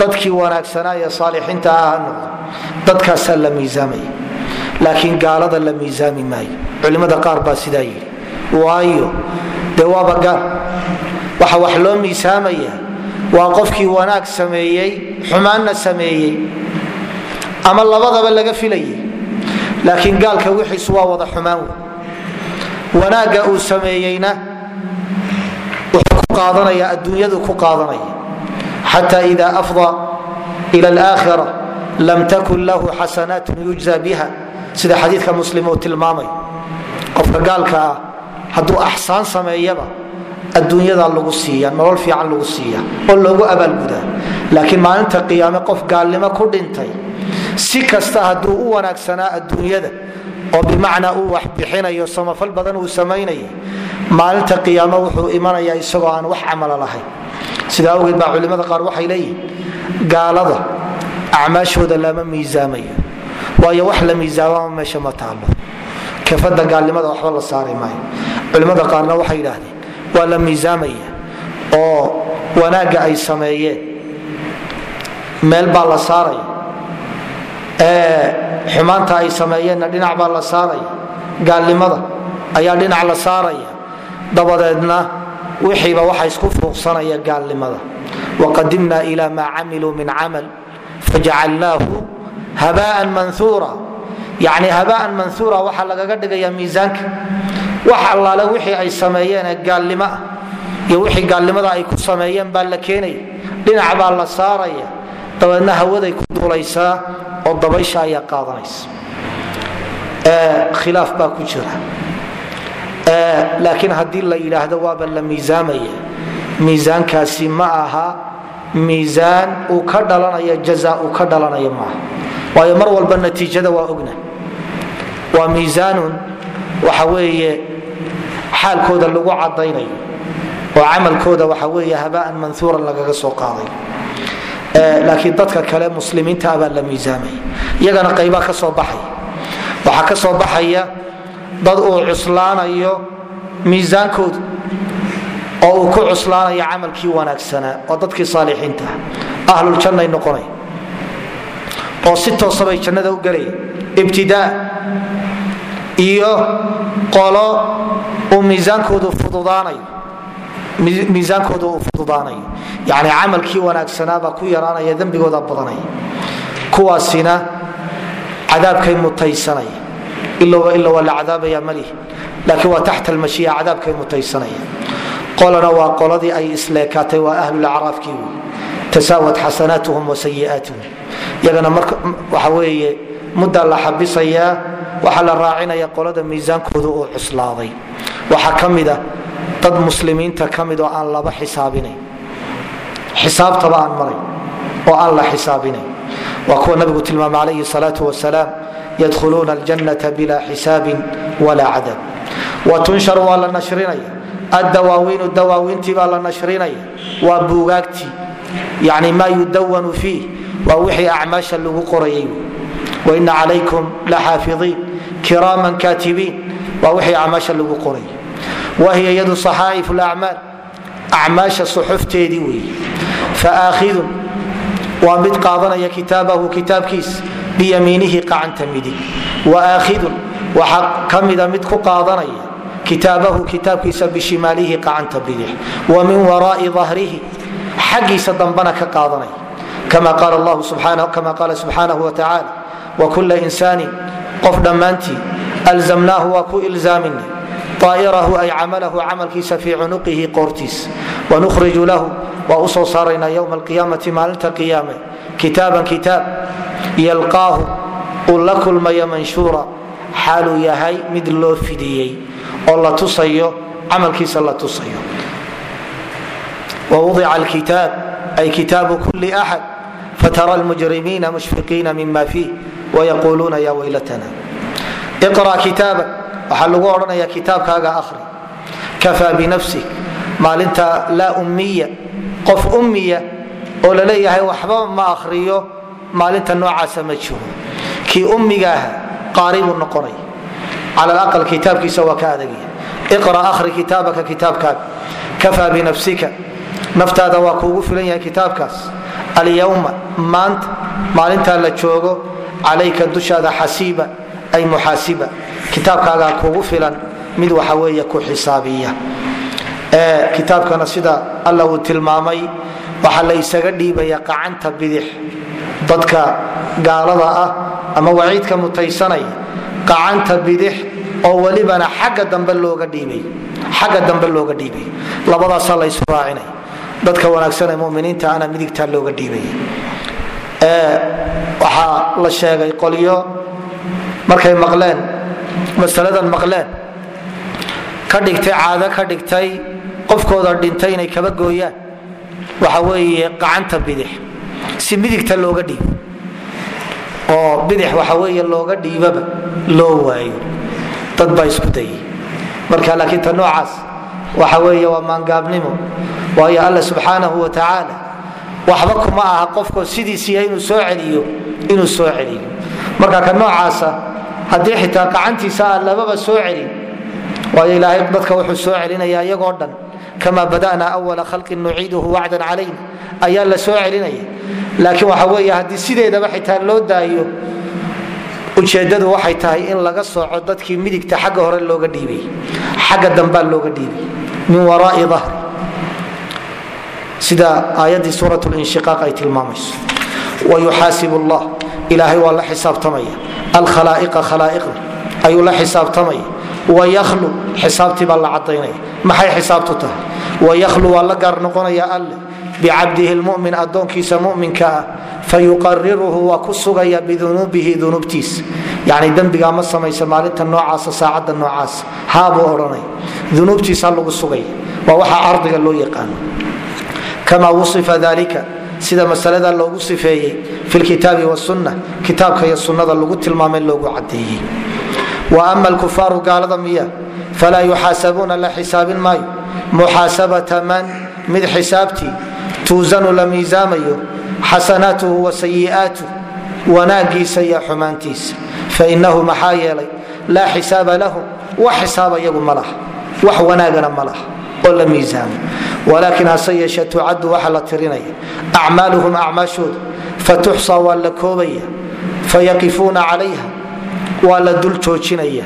dadkii wanaagsanaa ee saalixiinta ah ha noqdo. Dadkaasaa la miisaamaya laakiin gaalada la miisaami maayo. Culimmada qaar baa sidaa yidhi waayo dee waaba gaal waxa wax loo miisaamaya waa qofkii wanaag sameeyey xumaanna sameeyey ama labadaba laga filayay laakiin gaalka wixiisu waa wada xumaan wanaagga uu sameeyeyna qaadanaya adduunyadu ku qaadanaya. Xata ida afda ila alaakhira lam takun lahu xasanaatun yujza biha. Sida xadiidka muslim uu tilmaamay. Qofka gaalka ah hadduu axsaan sameeyaba adduunyada lagu siiya nolol fiican lagu siiya oo loogu abaalgudaa laakiin maalinta qiyaame qof gaalnimo ku dhintay si kasta hadduu u wanaagsanaa adduunyada oo bimacnaa uu wax samafal badan uu samaynaya maalinta qiyaame wuxuu imanaya isagoo aan wax camala lahayn. Sidaa awgeed baa culimmada qaar waxay leeyihiin gaalada acmaashooda lama miisaamayo waayo wax la miisaamama meesha ma taalo kafada gaalnimada waxba la saari maayo. Culimmada qaarna waxay yidhaahdeen waa la miisaamaya oo wanaagga ay sameeyeen. Meel baa la saaraya. Xumaanta ay sameeyeenna dhinac baa la saaraya. Gaalnimada ayaa dhinac la saaraya dabadeedna wixiiba waxa isku fuuqsanaya gaalnimada. Waqadimna ila maa camiluu min camal fajacalnaahu habaan manhuura yani habaan manhuura waxaa lagaga dhigaya miisaanka. Wax allaale wixii ay sameeyeenee gaalnimo iyo wixii gaalnimada ay ku sameeyeen baa la keenaya. Dhinac baa la saaraya. Dabeedna hawaday ku duulaysaa oo dabaysha ayaa qaadanaysa. Khilaaf baa ku jira laakiin haddii la yidhaahdo waaba la miisaamaya. Miisaankaasi ma aha. Miisaan uu ka dhalanayo jaza uu ka dhalanayo maaha. Waayo mar walba natiijada waa ogna. Waa miisaanun waxa weeye xaalkooda lagu cadaynayo oo camalkooda waxa weeye habaan manhuuran lagaga soo qaaday. Laakiin dadka kale muslimiinta abaa la miisaamaya. Iyagana qaybaa ka soo baxaya. Waxaa ka soo baxaya dad uu cuslaanayo miisaankooda oo uu ku cuslaanayo camalkii wanaagsanaa oo dadkii saalixiinta ah. Ahluljannay noqonay. Oo si toosabay jannada u gelaya ibtidaa iyo qolo uu miisaankoodu fududaanayo. Miisaankooda uu fududaanayo. Yani camalkii wanaagsanaabaa ku yaraanaya dembigooda badanaya kuwaasina cadaabkay mutaysanaya ilowba ila waa la cadaabaya malih laakiin waa taxta almashiica cadaabkay mutaysanaya. Qolana waa qoladii ay isleekaatay waa ahlulacraafkii wey tasaawat xasanaatuhum wa sayi'aatuhum iyagana waxa weeye muddaa la xabisayaa waxaa la raacinaya qolada miisaankooda uu cuslaaday. Waxaa ka mida dad muslimiinta ka mid oo aan laba xisaabinayn xisaabtaba aan marayn oo aan la xisaabinayn waa kuwa nabigu tilmaamay calayhi salaatu wasalaam yadkhuluuna aljannata bila xisaabin walaa cadaab watunsharu waa la nashrinaya. Addawaawiinu dawaawiintii baa la nashrinaya. Waa buugaagtii. Yani maa yudawanu fiih. Waa wixii acmaasha lagu qorayay. Waina calaykum laxaafidiin kiraaman kaatibiin. Waa wixii acmaasha lagu qoray. Wahiya yadu saxaa'if lacmaal acmaasha suxufteedii weeye faakhidun waa mid qaadanaya kitaabahu kitaabkiis biyamiinihi qacanta midig waakhidun waxaa ka mida mid ku qaadanaya kitaabahu kitaabkiisa bishimaalihi qacanta bidix wa min waraai dahrihi xaggiisa dambana ka qaadanaya kama qaala subxaanahu watacaala wakula insaanin qof dhammaantii alzamnaahu waa ku ilzaaminay aa'irahu ay camalahu camalkiisa fii cunuqihi qoortiis wanukhriju lahu waa u soo saaraynaa ywma alqiyaamati maalinta qiyaame kitaaban kitaab yalqaahu uu la kulmayo manshuura xaaluu yahay mid loo fidiyey oo la tusayo camalkiisa la tusayo. Wawudica alkitaab ay kitaabu kuli axad fatara lmujrimiina mushfiqiina mima fiih wayaquluuna ya waylatana. Iqra kitaabak waxaa lagu odhanaya kitaabkaaga ahri kafaa binafsik maalinta laa ummiya qof ummiya oo la leeyahay waxba ma ahriyo maalinta noocaasa ma jiro. Kii ummiga aha qaari buu noqonaya cala alaqal kitaabkiisa waa ka adagaya iqra ahri kitaabaka kitaabkaaga kafaa binafsika naftaada waa kuugu filan yahay kitaabkaas. Alyawma maanta maalintaa la joogo calayka dushaada xasiiba ay muxaasiba. Kitaabkaagaa kuugu filan mid waxa weeye ku xisaabiya. Kitaabkana sida alla uu tilmaamay waxaa la isaga dhiibaya qacanta bidix dadka gaalada ah ama waciidka mutaysanaya qacanta bidix oo welibana xagga dambe looga dhiibay labadaasaa la isu raacinay. Dadka wanaagsan ee muminiinta ana midigtaa looga dhiibay. Waxaa la sheegay qolyo markay maqleen masaladan maqleen. Ka dhigtay caado ka dhigtay qofkooda dhintay inay kaba gooyaan. Waxa weeye qacanta bidix si midigta looga dhiibo. Oo bidix waxa weeye looga dhiibaba loo waayo. Dad baa isku dayay. Marka laakiin ta noocaas waxa weeye waa maangaabnimo. Waayo alla subxaanahu wa tacaala waxba kuma aha qofko sidiisiiya inuu soo celiyo inuu soo celiyo. Marka ka noocaasa haddii xitaa gacantiisa aan lababa soo celin waayo ilaahay dadka wuxuu soo celinaya iyagoo dhan kama bada'na awala khalqin nuciiduhu wacdan calayna ayaa la soo celinaya laakiin waxa weeye haddii sideedaba xitaa loo daayo ujeedadu waxay tahay in laga sooco dadkii midigta xagga hore looga dhiibay xagga dambaa looga dhiibay min waraai dahri sida aayaddii suurat linshiqaaq ay tilmaamayso wayuxaasib llah ilaahay waa la xisaabtamaya alkhalaa'iqa khalaa'iqda ayuu la xisaabtamaya wayahlu xisaabtii baa la cadaynaya maxay xisaabtu tahay wayahlu waa la gaar noqonaya alle bicabdihi lmumin adoonkiisa muminka ah fayuqariruhu waa ku sugaya biunuubihi unuubtiisa yani dembigaa ma samaysa maalinta noocaasa saacadda noocaasa haabuu odhanay unuubtiisa lagu sugaya waa waxa ardiga loo yaqaano kama wusifa dalika sida masalada loogu sifeeyey fi lkitaabi wsunna kitaabka iyo sunnada lagu tilmaamay loogu cadeeyey ama alkufaaru gaalada miya falaa yuxaasabuuna la xisaabin maayo. Muxaasabata man mid xisaabtii tuusanu la miisaamayo xasanaatuhu wa sayi'aatuh wanaagiisa iyo xumaantiisa. Fainahu maxaa yeelay laa xisaaba lahum wax xisaaba iyagu ma laha wax wanaagana ma laha oo la miisaamo walaakin hase yeeshee tucaddu waxa la waa la dul joojinaya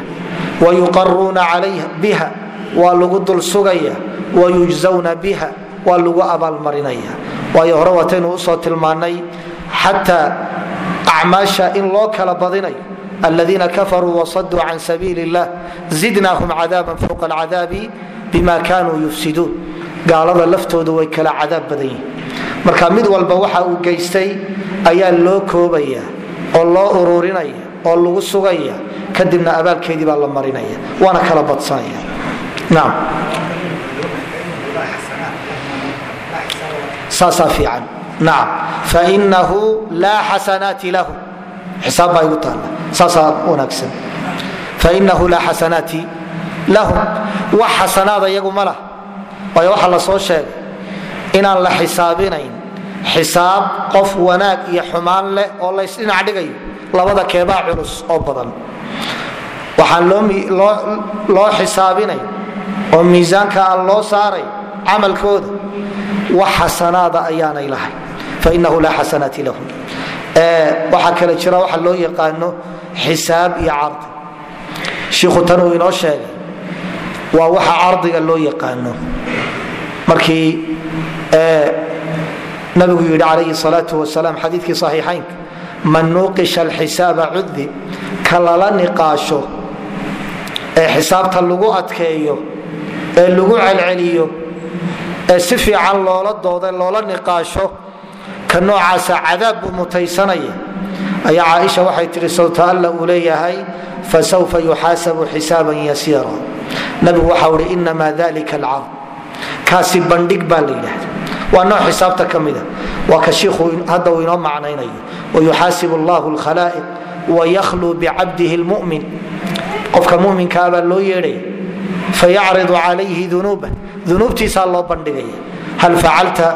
wayuqaruuna biha waa lagu dul sugaya wayujzawna biha waa lagu abaalmarinaya waayo hore wataynu u soo tilmaanay xataa acmaasha in loo kala badinayo aladiina kafaruu wasaduu can sabiili illah zidnaahum cadaaban fowqa alcadaabi bima kanuu yufsiduun. Gaalada laftoodu way kala cadaab badan yihiin marka mid walba waxa uu geystay ayaa loo koobaya oo loo ururinaya oo lagu sugaya kadibna abaalkeedii baa la marinaya waana kala badsanaya naam. Saasaa fiican. Naam. Fainahu laa xasanaati lahu. Xisaab baa igu taalla. Saasaa wanaagsan. Fainahu laa xasanaati lahum wax xasanaada iyagu ma lah waayo waxa la sheegay inaan la xisaabinayn xisaab qof wanaag iyo xumaan leh oo laysdhinac dhigayo labada keebaa culus oo badan. Waxaan loo xisaabinay oo miisaanka aan loo saaray camalkooda. Wax xasanaada ayaanay lahay fainahu laa xasanaati lahum. Waxaa kale jira waxa loo yaqaano xisaab iyo cardi. Shiikhu tan uu inoo sheegay waa waxa cardiga loo yaqaano. Markii nabigu yidhi calayhi salaau wasalaam xadiikii saxiixaynka man nuuqisha alxisaaba cudib ka lala niqaasho ee xisaabta lagu adkeeyo ee lagu celceliyo ee si fiican loola dooda loola niqaasho ka noocaasa cadaab buu mutaysanaya. Ayaa caaisha waxay tihi sawta alla uu leeyahay fasawfa yuxaasabu xisaaban yasiira. Nabigu waxau hi inamaa dalika alcard kaasi bandhig baa la yidhaahda waa nooc xisaabta ka mida waa ka hadda uu inoo macnaynayo wayuxaasib allahu lkhalaa'iq wayahluu bicabdihi lmumin qofka muminkaa baa loo yeedhaya fayacridu calayhi unuuba unuubtiisaa loo bandhigaya hal facalta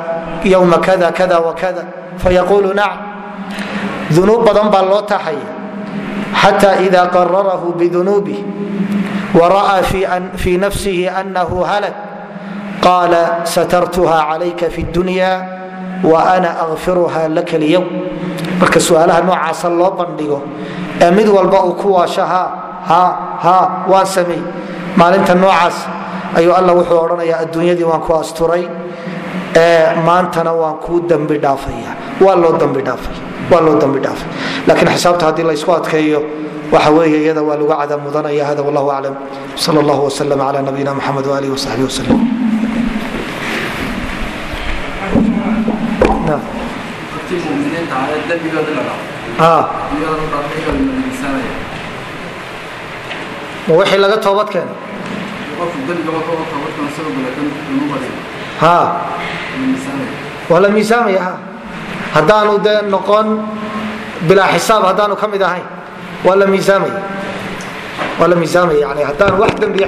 yowma kada kada wakada fayaquulu nacam unuub badan baa loo taxaya xata ida qararahu biunuubih wara'aa fii nafsihi anahu halak qaala satartuha calayka fi dunya waana akfiruha laka lyowm marka su'aalaha noocaasa loo bandhigo ee mid walba uu ku waasho waan sameey maalinta noocaas ayuu alla wuxuu odhanayaa adduunyadii waan ku asturay maantana waan kuu dambi dhaafaya. Waa loo dambi dhaafay waa loo dambi dhaafay. Laakiin xisaabta haddii laysku adkeeyo waxa weeye iyada waa lagu cadaab mudanaya hada wallahu aclam. Sal allahu waslm cala nabiyina mxamed waalihi wasaxbihi waslm wixii laga toobad keenay waa la miisaamaya ha haddaanu dee noqon bilaa xisaab haddaanu ka mid ahayn. Waa la miisaamaya waa la miisaamaya yani haddaanu wax dembiya